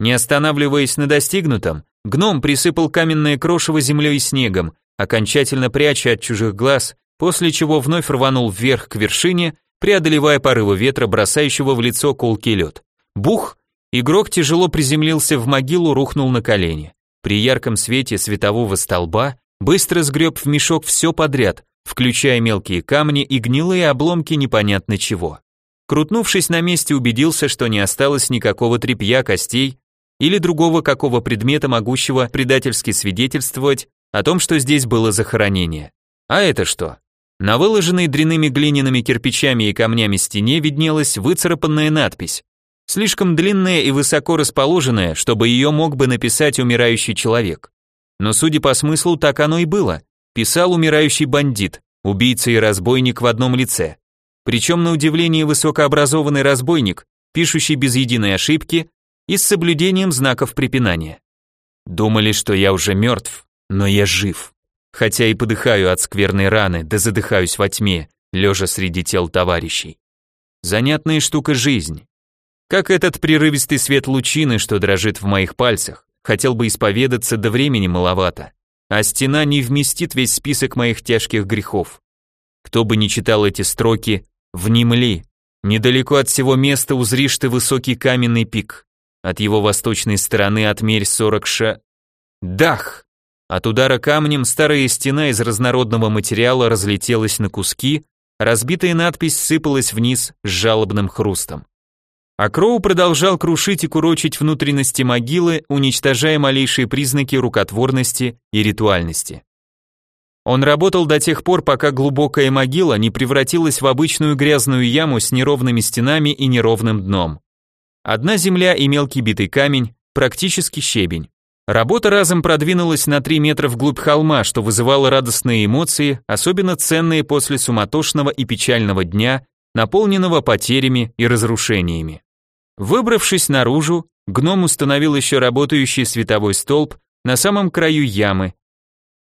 Не останавливаясь на достигнутом, гном присыпал каменное крошево землей и снегом, окончательно пряча от чужих глаз, после чего вновь рванул вверх к вершине, преодолевая порывы ветра, бросающего в лицо колкий лед. Бух! Игрок тяжело приземлился в могилу, рухнул на колени. При ярком свете светового столба быстро сгреб в мешок все подряд, включая мелкие камни и гнилые обломки непонятно чего. Крутнувшись на месте, убедился, что не осталось никакого тряпья, костей или другого какого предмета, могущего предательски свидетельствовать о том, что здесь было захоронение. А это что? На выложенной дряными глиняными кирпичами и камнями стене виднелась выцарапанная надпись, слишком длинная и высоко расположенная, чтобы ее мог бы написать умирающий человек. Но судя по смыслу, так оно и было. Писал умирающий бандит, убийца и разбойник в одном лице. Причем на удивление высокообразованный разбойник, пишущий без единой ошибки и с соблюдением знаков препинания. Думали, что я уже мертв, но я жив. Хотя и подыхаю от скверной раны, да задыхаюсь во тьме, лежа среди тел товарищей. Занятная штука жизнь. Как этот прерывистый свет лучины, что дрожит в моих пальцах. Хотел бы исповедаться, да времени маловато. А стена не вместит весь список моих тяжких грехов. Кто бы ни читал эти строки, внемли. Недалеко от всего места узришь ты высокий каменный пик. От его восточной стороны отмерь сорок ша... Дах! От удара камнем старая стена из разнородного материала разлетелась на куски, разбитая надпись сыпалась вниз с жалобным хрустом. А Кроу продолжал крушить и курочить внутренности могилы, уничтожая малейшие признаки рукотворности и ритуальности. Он работал до тех пор, пока глубокая могила не превратилась в обычную грязную яму с неровными стенами и неровным дном. Одна земля и мелкий битый камень, практически щебень. Работа разом продвинулась на 3 метра вглубь холма, что вызывало радостные эмоции, особенно ценные после суматошного и печального дня, наполненного потерями и разрушениями. Выбравшись наружу, гном установил еще работающий световой столб на самом краю ямы.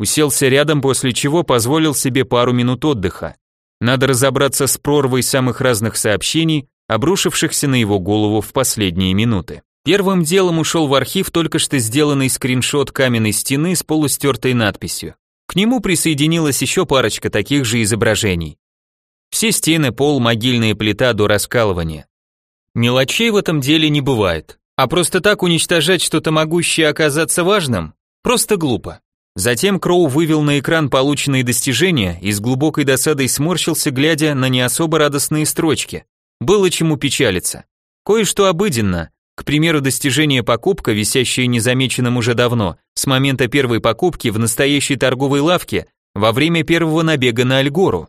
Уселся рядом, после чего позволил себе пару минут отдыха. Надо разобраться с прорвой самых разных сообщений, обрушившихся на его голову в последние минуты. Первым делом ушел в архив только что сделанный скриншот каменной стены с полустертой надписью. К нему присоединилась еще парочка таких же изображений. Все стены, пол, могильная плита до раскалывания. Мелочей в этом деле не бывает. А просто так уничтожать что-то могущее оказаться важным? Просто глупо. Затем Кроу вывел на экран полученные достижения и с глубокой досадой сморщился, глядя на не особо радостные строчки. Было чему печалиться. Кое-что обыденно, к примеру, достижение покупка, висящее незамеченным уже давно, с момента первой покупки в настоящей торговой лавке во время первого набега на Альгору.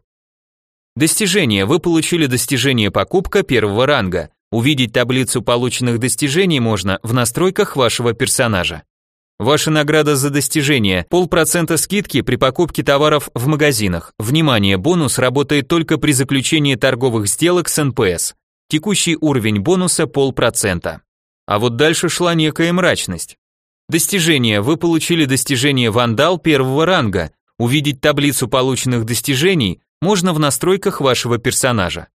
Достижение. Вы получили достижение покупка первого ранга. Увидеть таблицу полученных достижений можно в настройках вашего персонажа. Ваша награда за достижение – полпроцента скидки при покупке товаров в магазинах. Внимание, бонус работает только при заключении торговых сделок с НПС. Текущий уровень бонуса – полпроцента. А вот дальше шла некая мрачность. Достижение. Вы получили достижение «Вандал» первого ранга. Увидеть таблицу полученных достижений можно в настройках вашего персонажа.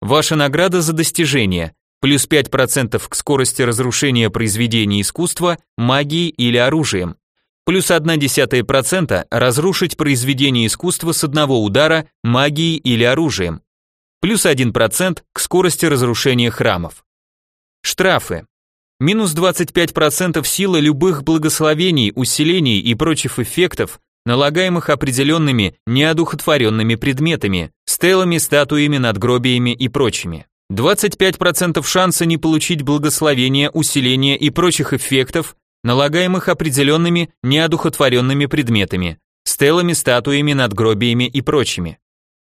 Ваша награда за достижение плюс 5% к скорости разрушения произведений искусства, магии или оружием. Плюс 0,1% разрушить произведение искусства с одного удара, магией или оружием. Плюс 1% к скорости разрушения храмов. Штрафы. Минус 25% силы любых благословений, усилений и прочих эффектов, налагаемых определенными неодухотворенными предметами, стелами, статуями, надгробиями и прочими. 25% шанса не получить благословения, усиления и прочих эффектов, налагаемых определенными неодухотворенными предметами, стелами, статуями, надгробиями и прочими.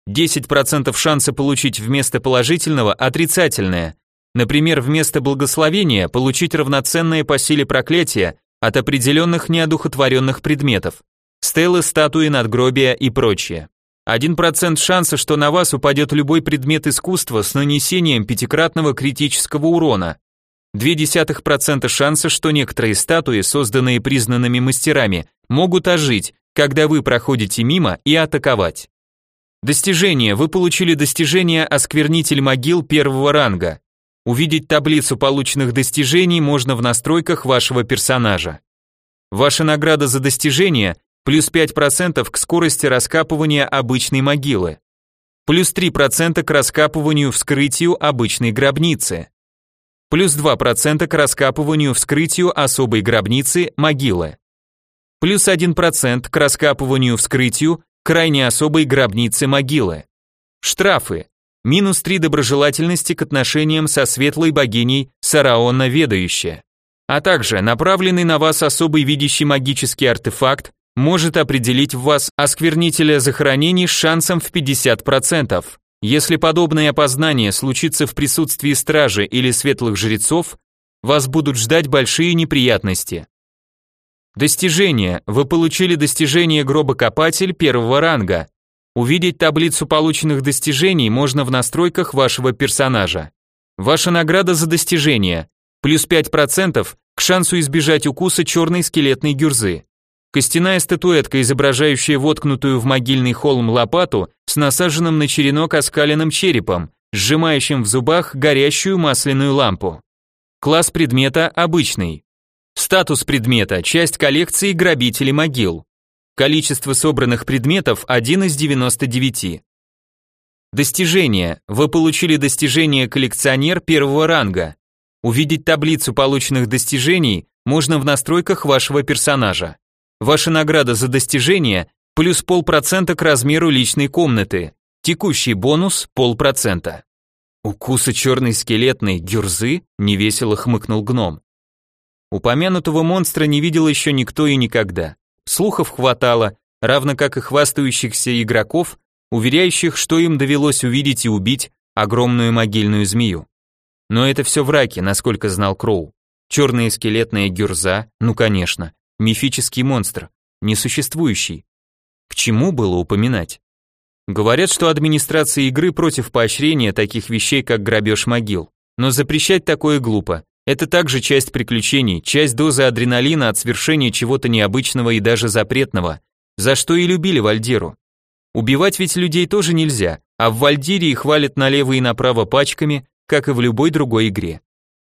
10% шанса получить вместо положительного отрицательное, например, вместо благословения получить равноценное по силе проклятие от определенных неодухотворенных предметов, стелы, статуи, надгробия и прочее. 1% шанса, что на вас упадет любой предмет искусства с нанесением пятикратного критического урона. 0,2% шанса, что некоторые статуи, созданные признанными мастерами, могут ожить, когда вы проходите мимо и атаковать. Достижение. Вы получили достижение «Осквернитель могил» первого ранга. Увидеть таблицу полученных достижений можно в настройках вашего персонажа. Ваша награда за достижение плюс 5% к скорости раскапывания обычной могилы, плюс 3% к раскапыванию вскрытию обычной гробницы, плюс 2% к раскапыванию вскрытию особой гробницы могилы, плюс 1% к раскапыванию вскрытию крайне особой гробницы могилы. Штрафы. Минус 3 доброжелательности к отношениям со светлой богиней Сараона Ведающая. А также направленный на вас особый видящий магический артефакт может определить в вас осквернителя захоронений с шансом в 50%. Если подобное опознание случится в присутствии стражи или светлых жрецов, вас будут ждать большие неприятности. Достижение. Вы получили достижение гробокопатель первого ранга. Увидеть таблицу полученных достижений можно в настройках вашего персонажа. Ваша награда за достижение. Плюс 5% к шансу избежать укуса черной скелетной гюрзы. Костяная статуэтка, изображающая воткнутую в могильный холм лопату с насаженным на черенок оскаленным черепом, сжимающим в зубах горящую масляную лампу. Класс предмета обычный. Статус предмета – часть коллекции грабителей могил. Количество собранных предметов – 1 из 99. Достижение. Вы получили достижение коллекционер первого ранга. Увидеть таблицу полученных достижений можно в настройках вашего персонажа. Ваша награда за достижение плюс полпроцента к размеру личной комнаты. Текущий бонус полпроцента. Укуса черной скелетной гюрзы невесело хмыкнул гном. Упомянутого монстра не видел еще никто и никогда. Слухов хватало, равно как и хвастающихся игроков, уверяющих, что им довелось увидеть и убить огромную могильную змею. Но это все враки, насколько знал Кроу. Черная скелетная гюрза, ну конечно, Мифический монстр, несуществующий. К чему было упоминать? Говорят, что администрация игры против поощрения таких вещей, как грабеж могил. Но запрещать такое глупо. Это также часть приключений, часть дозы адреналина от свершения чего-то необычного и даже запретного, за что и любили Вальдиру. Убивать ведь людей тоже нельзя, а в Вальдире их хвалят налево и направо пачками, как и в любой другой игре.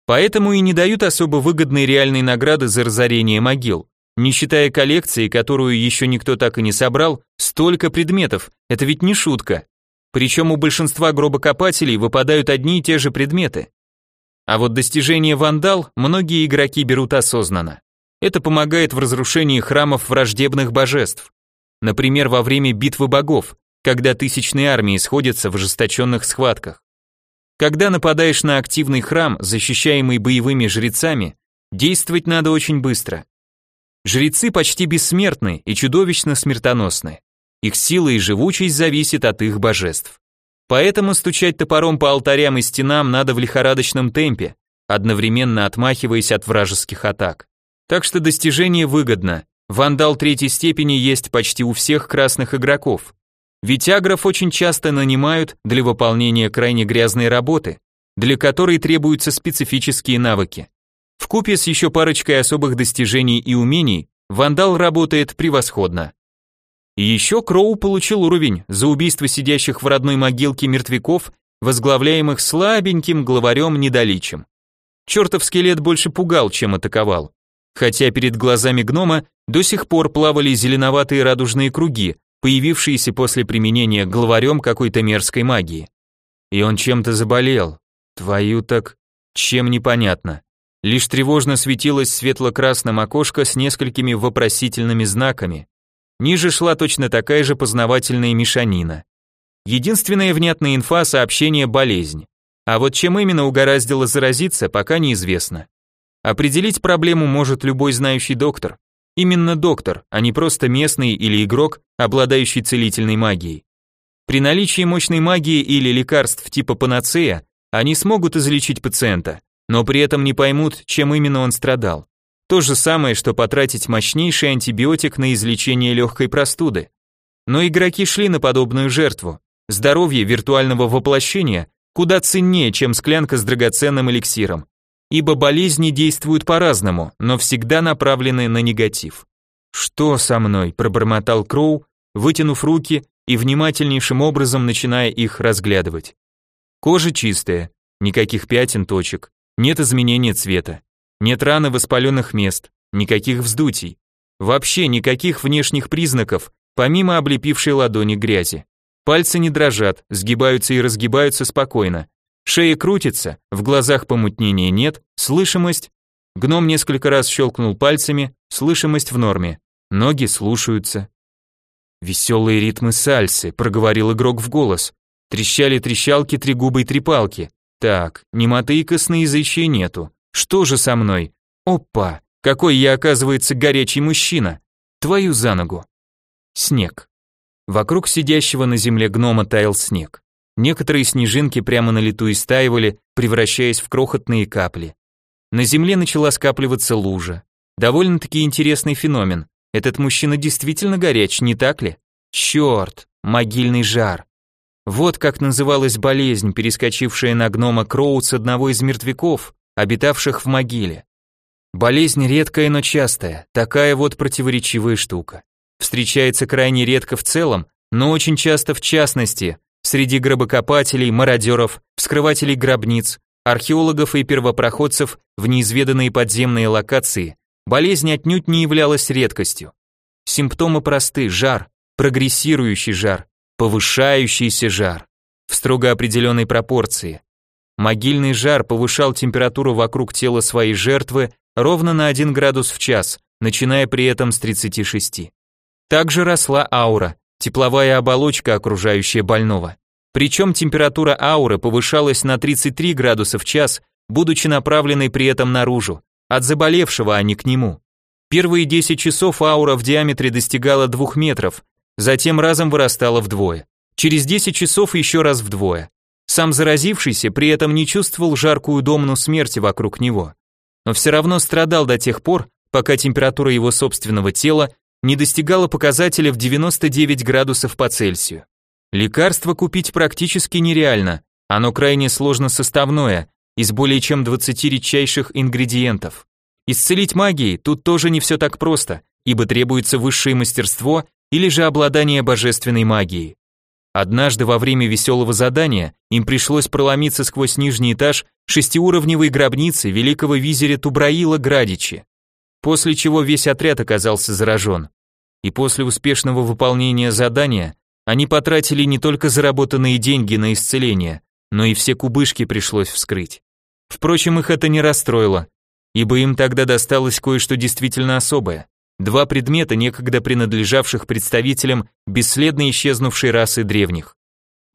Поэтому и не дают особо выгодные реальные награды за разорение могил. Не считая коллекции, которую еще никто так и не собрал, столько предметов, это ведь не шутка. Причем у большинства гробокопателей выпадают одни и те же предметы. А вот достижение вандал многие игроки берут осознанно. Это помогает в разрушении храмов враждебных божеств. Например, во время битвы богов, когда тысячные армии сходятся в ожесточенных схватках. Когда нападаешь на активный храм, защищаемый боевыми жрецами, действовать надо очень быстро. Жрецы почти бессмертны и чудовищно смертоносны. Их сила и живучесть зависит от их божеств. Поэтому стучать топором по алтарям и стенам надо в лихорадочном темпе, одновременно отмахиваясь от вражеских атак. Так что достижение выгодно. Вандал третьей степени есть почти у всех красных игроков. Ведь агров очень часто нанимают для выполнения крайне грязной работы, для которой требуются специфические навыки. В купе с еще парочкой особых достижений и умений, вандал работает превосходно. И еще Кроу получил уровень за убийство сидящих в родной могилке мертвяков, возглавляемых слабеньким главарем недоличем. Чертов скелет больше пугал, чем атаковал. Хотя перед глазами гнома до сих пор плавали зеленоватые радужные круги, появившиеся после применения главарем какой-то мерзкой магии. И он чем-то заболел. Твою так, чем непонятно. Лишь тревожно светилось светло-красным окошко с несколькими вопросительными знаками. Ниже шла точно такая же познавательная мешанина. Единственная внятная инфа сообщение болезнь. А вот чем именно угораздило заразиться, пока неизвестно. Определить проблему может любой знающий доктор. Именно доктор, а не просто местный или игрок, обладающий целительной магией. При наличии мощной магии или лекарств типа панацея, они смогут излечить пациента, но при этом не поймут, чем именно он страдал. То же самое, что потратить мощнейший антибиотик на излечение легкой простуды. Но игроки шли на подобную жертву. Здоровье виртуального воплощения куда ценнее, чем склянка с драгоценным эликсиром. Ибо болезни действуют по-разному, но всегда направлены на негатив. «Что со мной?» – пробормотал Кроу, вытянув руки и внимательнейшим образом начиная их разглядывать. Кожа чистая, никаких пятен, точек, нет изменения цвета. Нет раны воспаленных мест, никаких вздутий. Вообще никаких внешних признаков, помимо облепившей ладони грязи. Пальцы не дрожат, сгибаются и разгибаются спокойно. Шея крутится, в глазах помутнения нет, слышимость... Гном несколько раз щелкнул пальцами, слышимость в норме. ноги слушаются. Веселые ритмы сальсы, проговорил игрок в голос. Трещали трещалки, трегубой трепалки. Так, немоты и косноязычия нету. Что же со мной? Опа, какой я, оказывается, горячий мужчина. Твою за ногу. Снег. Вокруг сидящего на земле гнома таял снег. Некоторые снежинки прямо на лету истаивали, превращаясь в крохотные капли. На земле начала скапливаться лужа. Довольно-таки интересный феномен. Этот мужчина действительно горяч, не так ли? Черт, могильный жар. Вот как называлась болезнь, перескочившая на гнома Кроуц одного из мертвяков, обитавших в могиле. Болезнь редкая, но частая, такая вот противоречивая штука. Встречается крайне редко в целом, но очень часто в частности, среди гробокопателей, мародеров, вскрывателей гробниц, археологов и первопроходцев в неизведанные подземные локации, болезнь отнюдь не являлась редкостью. Симптомы просты: жар, прогрессирующий жар, повышающийся жар в строго определенной пропорции. Могильный жар повышал температуру вокруг тела своей жертвы ровно на 1 градус в час, начиная при этом с 36. Также росла аура, тепловая оболочка, окружающая больного. Причем температура ауры повышалась на 33 градуса в час, будучи направленной при этом наружу, от заболевшего, а не к нему. Первые 10 часов аура в диаметре достигала 2 метров, затем разом вырастала вдвое. Через 10 часов еще раз вдвое. Сам заразившийся при этом не чувствовал жаркую домну смерти вокруг него, но все равно страдал до тех пор, пока температура его собственного тела не достигала показателя в 99 градусов по Цельсию. Лекарство купить практически нереально, оно крайне сложно составное, из более чем 20 редчайших ингредиентов. Исцелить магией тут тоже не все так просто, ибо требуется высшее мастерство или же обладание божественной магией. Однажды во время веселого задания им пришлось проломиться сквозь нижний этаж шестиуровневой гробницы великого визиря Тубраила Градичи, после чего весь отряд оказался заражен. И после успешного выполнения задания они потратили не только заработанные деньги на исцеление, но и все кубышки пришлось вскрыть. Впрочем, их это не расстроило, ибо им тогда досталось кое-что действительно особое. Два предмета, некогда принадлежавших представителям бесследно исчезнувшей расы древних.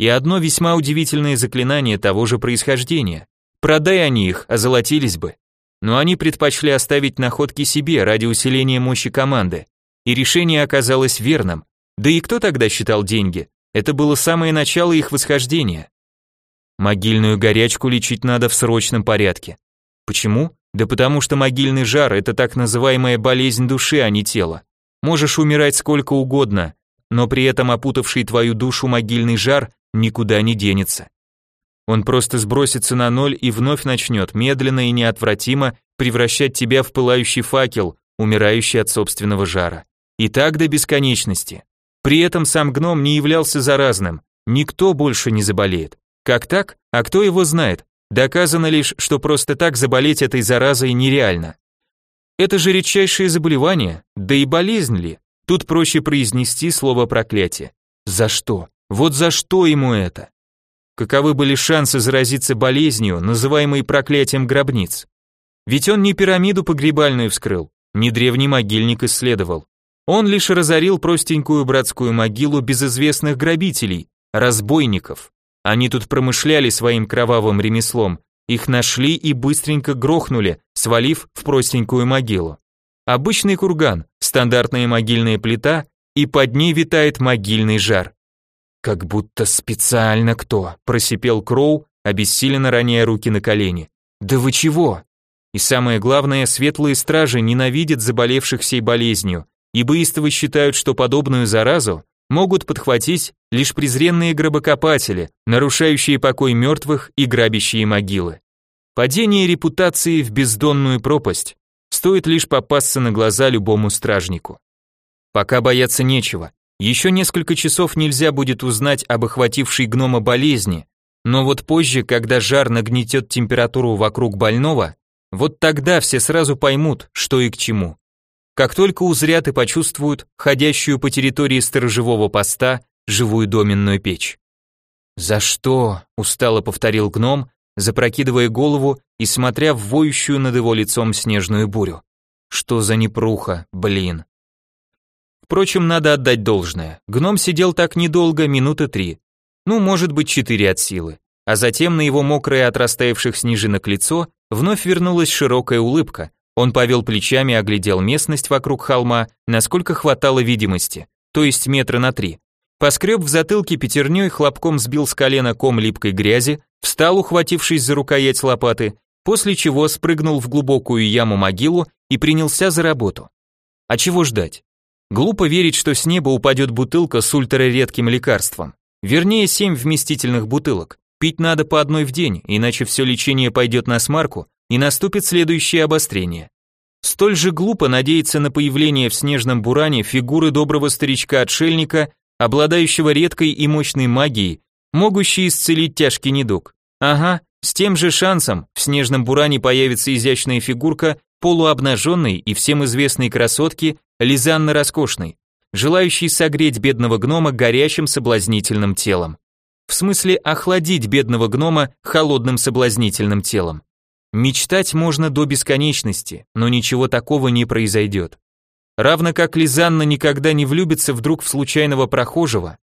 И одно весьма удивительное заклинание того же происхождения. Продай они их, озолотились бы. Но они предпочли оставить находки себе ради усиления мощи команды. И решение оказалось верным. Да и кто тогда считал деньги? Это было самое начало их восхождения. Могильную горячку лечить надо в срочном порядке. Почему? Да потому что могильный жар – это так называемая болезнь души, а не тела. Можешь умирать сколько угодно, но при этом опутавший твою душу могильный жар никуда не денется. Он просто сбросится на ноль и вновь начнет медленно и неотвратимо превращать тебя в пылающий факел, умирающий от собственного жара. И так до бесконечности. При этом сам гном не являлся заразным, никто больше не заболеет. Как так? А кто его знает? Доказано лишь, что просто так заболеть этой заразой нереально. Это же редчайшее заболевание, да и болезнь ли? Тут проще произнести слово проклятие. За что? Вот за что ему это? Каковы были шансы заразиться болезнью, называемой проклятием гробниц? Ведь он не пирамиду погребальную вскрыл, не древний могильник исследовал. Он лишь разорил простенькую братскую могилу безызвестных грабителей, разбойников. Они тут промышляли своим кровавым ремеслом, их нашли и быстренько грохнули, свалив в простенькую могилу. Обычный курган, стандартная могильная плита, и под ней витает могильный жар. Как будто специально кто, просипел Кроу, обессиленно роняя руки на колени. Да вы чего? И самое главное, светлые стражи ненавидят заболевших сей болезнью, ибо истово считают, что подобную заразу могут подхватить лишь презренные гробокопатели, нарушающие покой мертвых и грабящие могилы. Падение репутации в бездонную пропасть стоит лишь попасться на глаза любому стражнику. Пока бояться нечего. Еще несколько часов нельзя будет узнать об охватившей гнома болезни, но вот позже, когда жар нагнетет температуру вокруг больного, вот тогда все сразу поймут, что и к чему. Как только узрят и почувствуют ходящую по территории сторожевого поста живую доменную печь. «За что?» – устало повторил гном, запрокидывая голову и смотря в воющую над его лицом снежную бурю. «Что за непруха, блин?» Впрочем, надо отдать должное. Гном сидел так недолго, минуты три. Ну, может быть, четыре от силы. А затем на его мокрое от растаявших снежинок лицо вновь вернулась широкая улыбка. Он повел плечами, оглядел местность вокруг холма, насколько хватало видимости, то есть метра на три. Поскреб в затылке пятерней, хлопком сбил с колена ком липкой грязи, встал, ухватившись за рукоять лопаты, после чего спрыгнул в глубокую яму-могилу и принялся за работу. А чего ждать? Глупо верить, что с неба упадет бутылка с ультраредким лекарством. Вернее, семь вместительных бутылок. Пить надо по одной в день, иначе все лечение пойдет на смарку, и наступит следующее обострение. Столь же глупо надеяться на появление в снежном буране фигуры доброго старичка-отшельника, обладающего редкой и мощной магией, могущей исцелить тяжкий недуг. Ага, с тем же шансом в снежном буране появится изящная фигурка полуобнаженной и всем известной красотки Лизанны Роскошной, желающей согреть бедного гнома горячим соблазнительным телом. В смысле охладить бедного гнома холодным соблазнительным телом. Мечтать можно до бесконечности, но ничего такого не произойдет. Равно как Лизанна никогда не влюбится вдруг в случайного прохожего,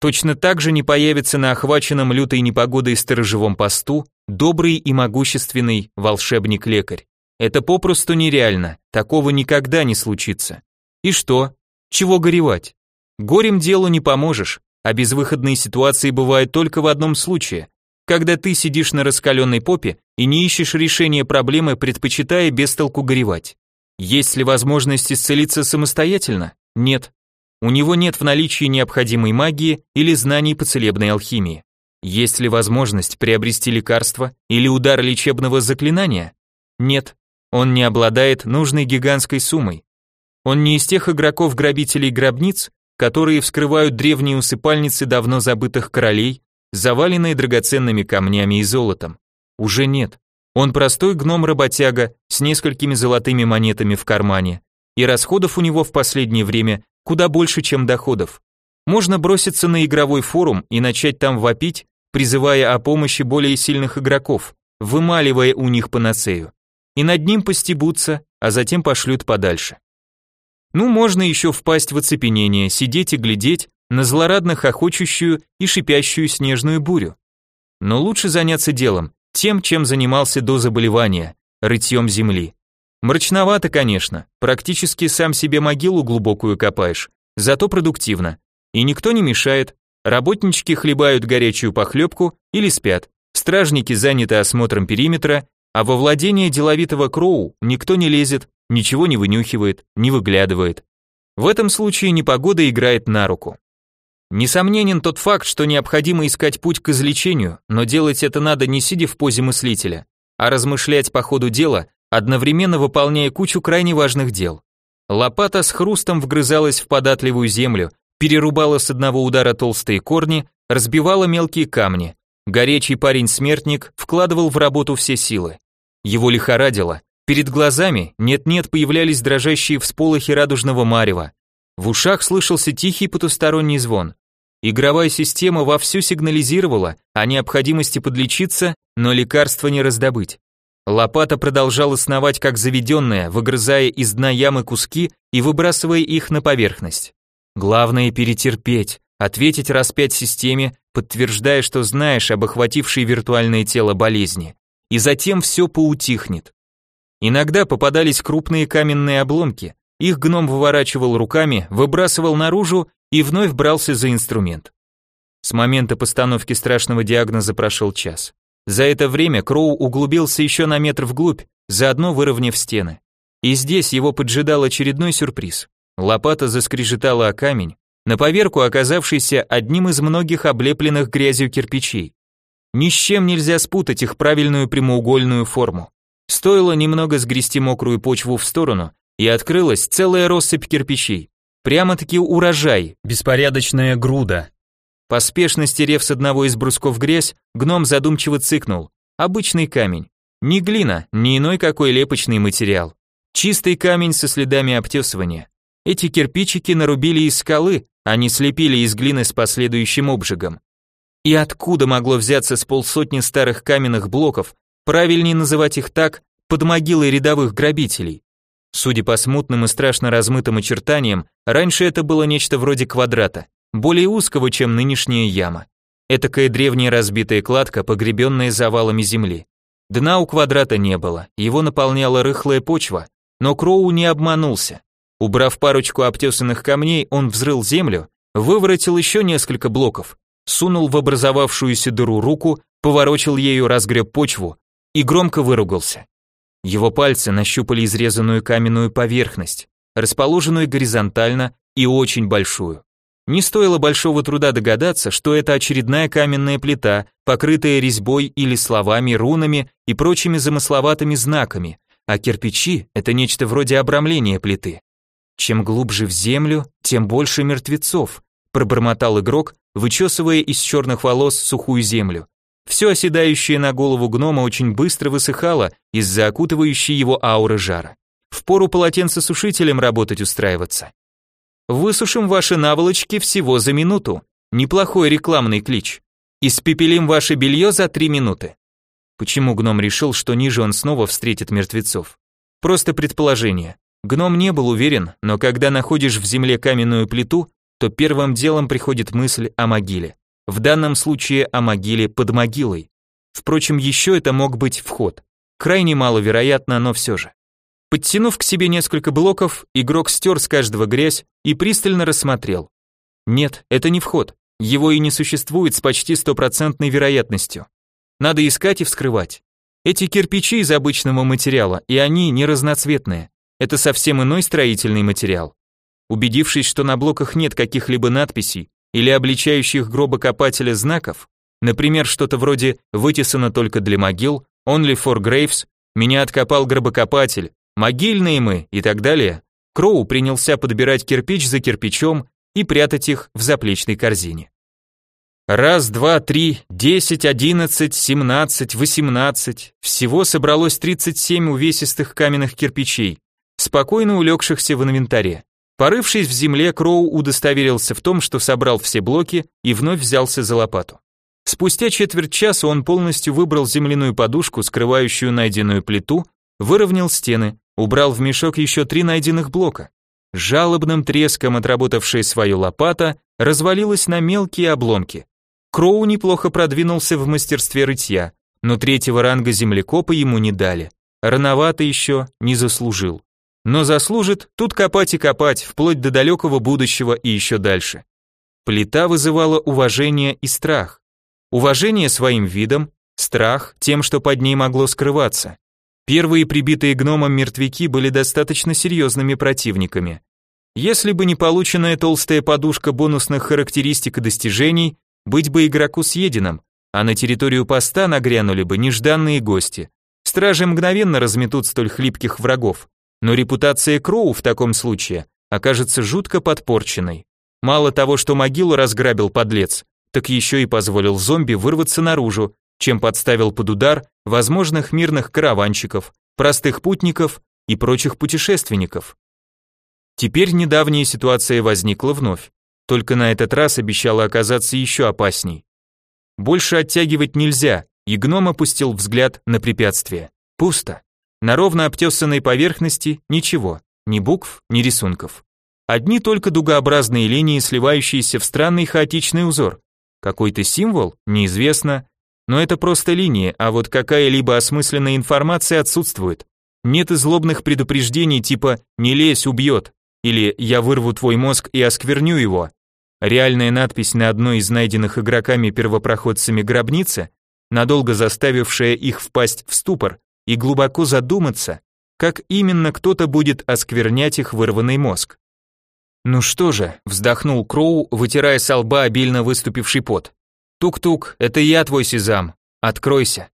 точно так же не появится на охваченном лютой непогодой сторожевом посту добрый и могущественный волшебник-лекарь. Это попросту нереально, такого никогда не случится. И что? Чего горевать? Горем делу не поможешь, а безвыходные ситуации бывают только в одном случае, когда ты сидишь на раскаленной попе и не ищешь решения проблемы, предпочитая без толку горевать. Есть ли возможность исцелиться самостоятельно? Нет. У него нет в наличии необходимой магии или знаний по целебной алхимии. Есть ли возможность приобрести лекарство или удар лечебного заклинания? Нет. Он не обладает нужной гигантской суммой. Он не из тех игроков-грабителей гробниц, которые вскрывают древние усыпальницы давно забытых королей, заваленные драгоценными камнями и золотом. Уже нет. Он простой гном-работяга с несколькими золотыми монетами в кармане, и расходов у него в последнее время куда больше, чем доходов. Можно броситься на игровой форум и начать там вопить, призывая о помощи более сильных игроков, вымаливая у них панацею и над ним постебутся, а затем пошлют подальше. Ну, можно еще впасть в оцепенение, сидеть и глядеть на злорадно хохочущую и шипящую снежную бурю. Но лучше заняться делом, тем, чем занимался до заболевания, рытьем земли. Мрачновато, конечно, практически сам себе могилу глубокую копаешь, зато продуктивно. И никто не мешает, работнички хлебают горячую похлебку или спят, стражники заняты осмотром периметра, а во владение деловитого Кроу никто не лезет, ничего не вынюхивает, не выглядывает. В этом случае непогода играет на руку. Несомненен тот факт, что необходимо искать путь к излечению, но делать это надо не сидя в позе мыслителя, а размышлять по ходу дела, одновременно выполняя кучу крайне важных дел. Лопата с хрустом вгрызалась в податливую землю, перерубала с одного удара толстые корни, разбивала мелкие камни. Горячий парень-смертник вкладывал в работу все силы. Его лихорадило. Перед глазами нет-нет появлялись дрожащие всполохи радужного марева. В ушах слышался тихий потусторонний звон. Игровая система вовсю сигнализировала о необходимости подлечиться, но лекарства не раздобыть. Лопата продолжала сновать как заведенная, выгрызая из дна ямы куски и выбрасывая их на поверхность. Главное перетерпеть, ответить раз пять системе, подтверждая, что знаешь об охватившей виртуальное тело болезни и затем все поутихнет. Иногда попадались крупные каменные обломки, их гном выворачивал руками, выбрасывал наружу и вновь брался за инструмент. С момента постановки страшного диагноза прошел час. За это время Кроу углубился еще на метр вглубь, заодно выровняв стены. И здесь его поджидал очередной сюрприз. Лопата заскрежетала о камень, на поверку оказавшийся одним из многих облепленных грязью кирпичей. Ни с чем нельзя спутать их правильную прямоугольную форму. Стоило немного сгрести мокрую почву в сторону, и открылась целая россыпь кирпичей. Прямо-таки урожай, беспорядочная груда. Поспешно стерев с одного из брусков грязь, гном задумчиво цыкнул. Обычный камень. Ни глина, ни иной какой лепочный материал. Чистый камень со следами обтесывания. Эти кирпичики нарубили из скалы, а не слепили из глины с последующим обжигом. И откуда могло взяться с полсотни старых каменных блоков, правильнее называть их так, под могилой рядовых грабителей? Судя по смутным и страшно размытым очертаниям, раньше это было нечто вроде квадрата, более узкого, чем нынешняя яма. Этакая древняя разбитая кладка, погребенная завалами земли. Дна у квадрата не было, его наполняла рыхлая почва, но Кроу не обманулся. Убрав парочку обтесанных камней, он взрыл землю, выворотил еще несколько блоков, сунул в образовавшуюся дыру руку, поворочил ею, разгреб почву и громко выругался. Его пальцы нащупали изрезанную каменную поверхность, расположенную горизонтально и очень большую. Не стоило большого труда догадаться, что это очередная каменная плита, покрытая резьбой или словами, рунами и прочими замысловатыми знаками, а кирпичи – это нечто вроде обрамления плиты. Чем глубже в землю, тем больше мертвецов, пробормотал игрок, вычесывая из черных волос сухую землю. Все оседающее на голову гнома очень быстро высыхало из-за окутывающей его ауры жара. Впору полотенцесушителем работать устраиваться. Высушим ваши наволочки всего за минуту. Неплохой рекламный клич. Испепелим ваше белье за три минуты. Почему гном решил, что ниже он снова встретит мертвецов? Просто предположение. Гном не был уверен, но когда находишь в земле каменную плиту, то первым делом приходит мысль о могиле. В данном случае о могиле под могилой. Впрочем, еще это мог быть вход. Крайне маловероятно, но все же. Подтянув к себе несколько блоков, игрок стер с каждого грязь и пристально рассмотрел. Нет, это не вход. Его и не существует с почти стопроцентной вероятностью. Надо искать и вскрывать. Эти кирпичи из обычного материала, и они не разноцветные. Это совсем иной строительный материал. Убедившись, что на блоках нет каких-либо надписей, или обличающих гробокопателя знаков, например, что-то вроде «вытесано только для могил», «only for graves», «меня откопал гробокопатель», «могильные мы» и так далее, Кроу принялся подбирать кирпич за кирпичом и прятать их в заплечной корзине. Раз, два, три, десять, одиннадцать, семнадцать, восемнадцать. Всего собралось тридцать семь увесистых каменных кирпичей, спокойно улегшихся в инвентаре. Порывшись в земле, Кроу удостоверился в том, что собрал все блоки и вновь взялся за лопату. Спустя четверть часа он полностью выбрал земляную подушку, скрывающую найденную плиту, выровнял стены, убрал в мешок еще три найденных блока. Жалобным треском отработавшая свою лопата развалилась на мелкие обломки. Кроу неплохо продвинулся в мастерстве рытья, но третьего ранга землекопа ему не дали. Рановато еще не заслужил. Но заслужит тут копать и копать, вплоть до далекого будущего и еще дальше. Плита вызывала уважение и страх. Уважение своим видом, страх тем, что под ней могло скрываться. Первые прибитые гномом мертвяки были достаточно серьезными противниками. Если бы не полученная толстая подушка бонусных характеристик и достижений, быть бы игроку съеденным, а на территорию поста нагрянули бы нежданные гости. Стражи мгновенно разметут столь хлипких врагов, но репутация Кроу в таком случае окажется жутко подпорченной. Мало того, что могилу разграбил подлец, так еще и позволил зомби вырваться наружу, чем подставил под удар возможных мирных караванщиков, простых путников и прочих путешественников. Теперь недавняя ситуация возникла вновь, только на этот раз обещала оказаться еще опасней. Больше оттягивать нельзя, и гном опустил взгляд на препятствие. Пусто. На ровно обтесанной поверхности ничего, ни букв, ни рисунков. Одни только дугообразные линии, сливающиеся в странный хаотичный узор. Какой-то символ? Неизвестно. Но это просто линии, а вот какая-либо осмысленная информация отсутствует. Нет и злобных предупреждений типа «не лезь, убьет» или «я вырву твой мозг и оскверню его». Реальная надпись на одной из найденных игроками-первопроходцами гробницы, надолго заставившая их впасть в ступор, и глубоко задуматься, как именно кто-то будет осквернять их вырванный мозг. «Ну что же», — вздохнул Кроу, вытирая с лба обильно выступивший пот. «Тук-тук, это я твой сезам. Откройся».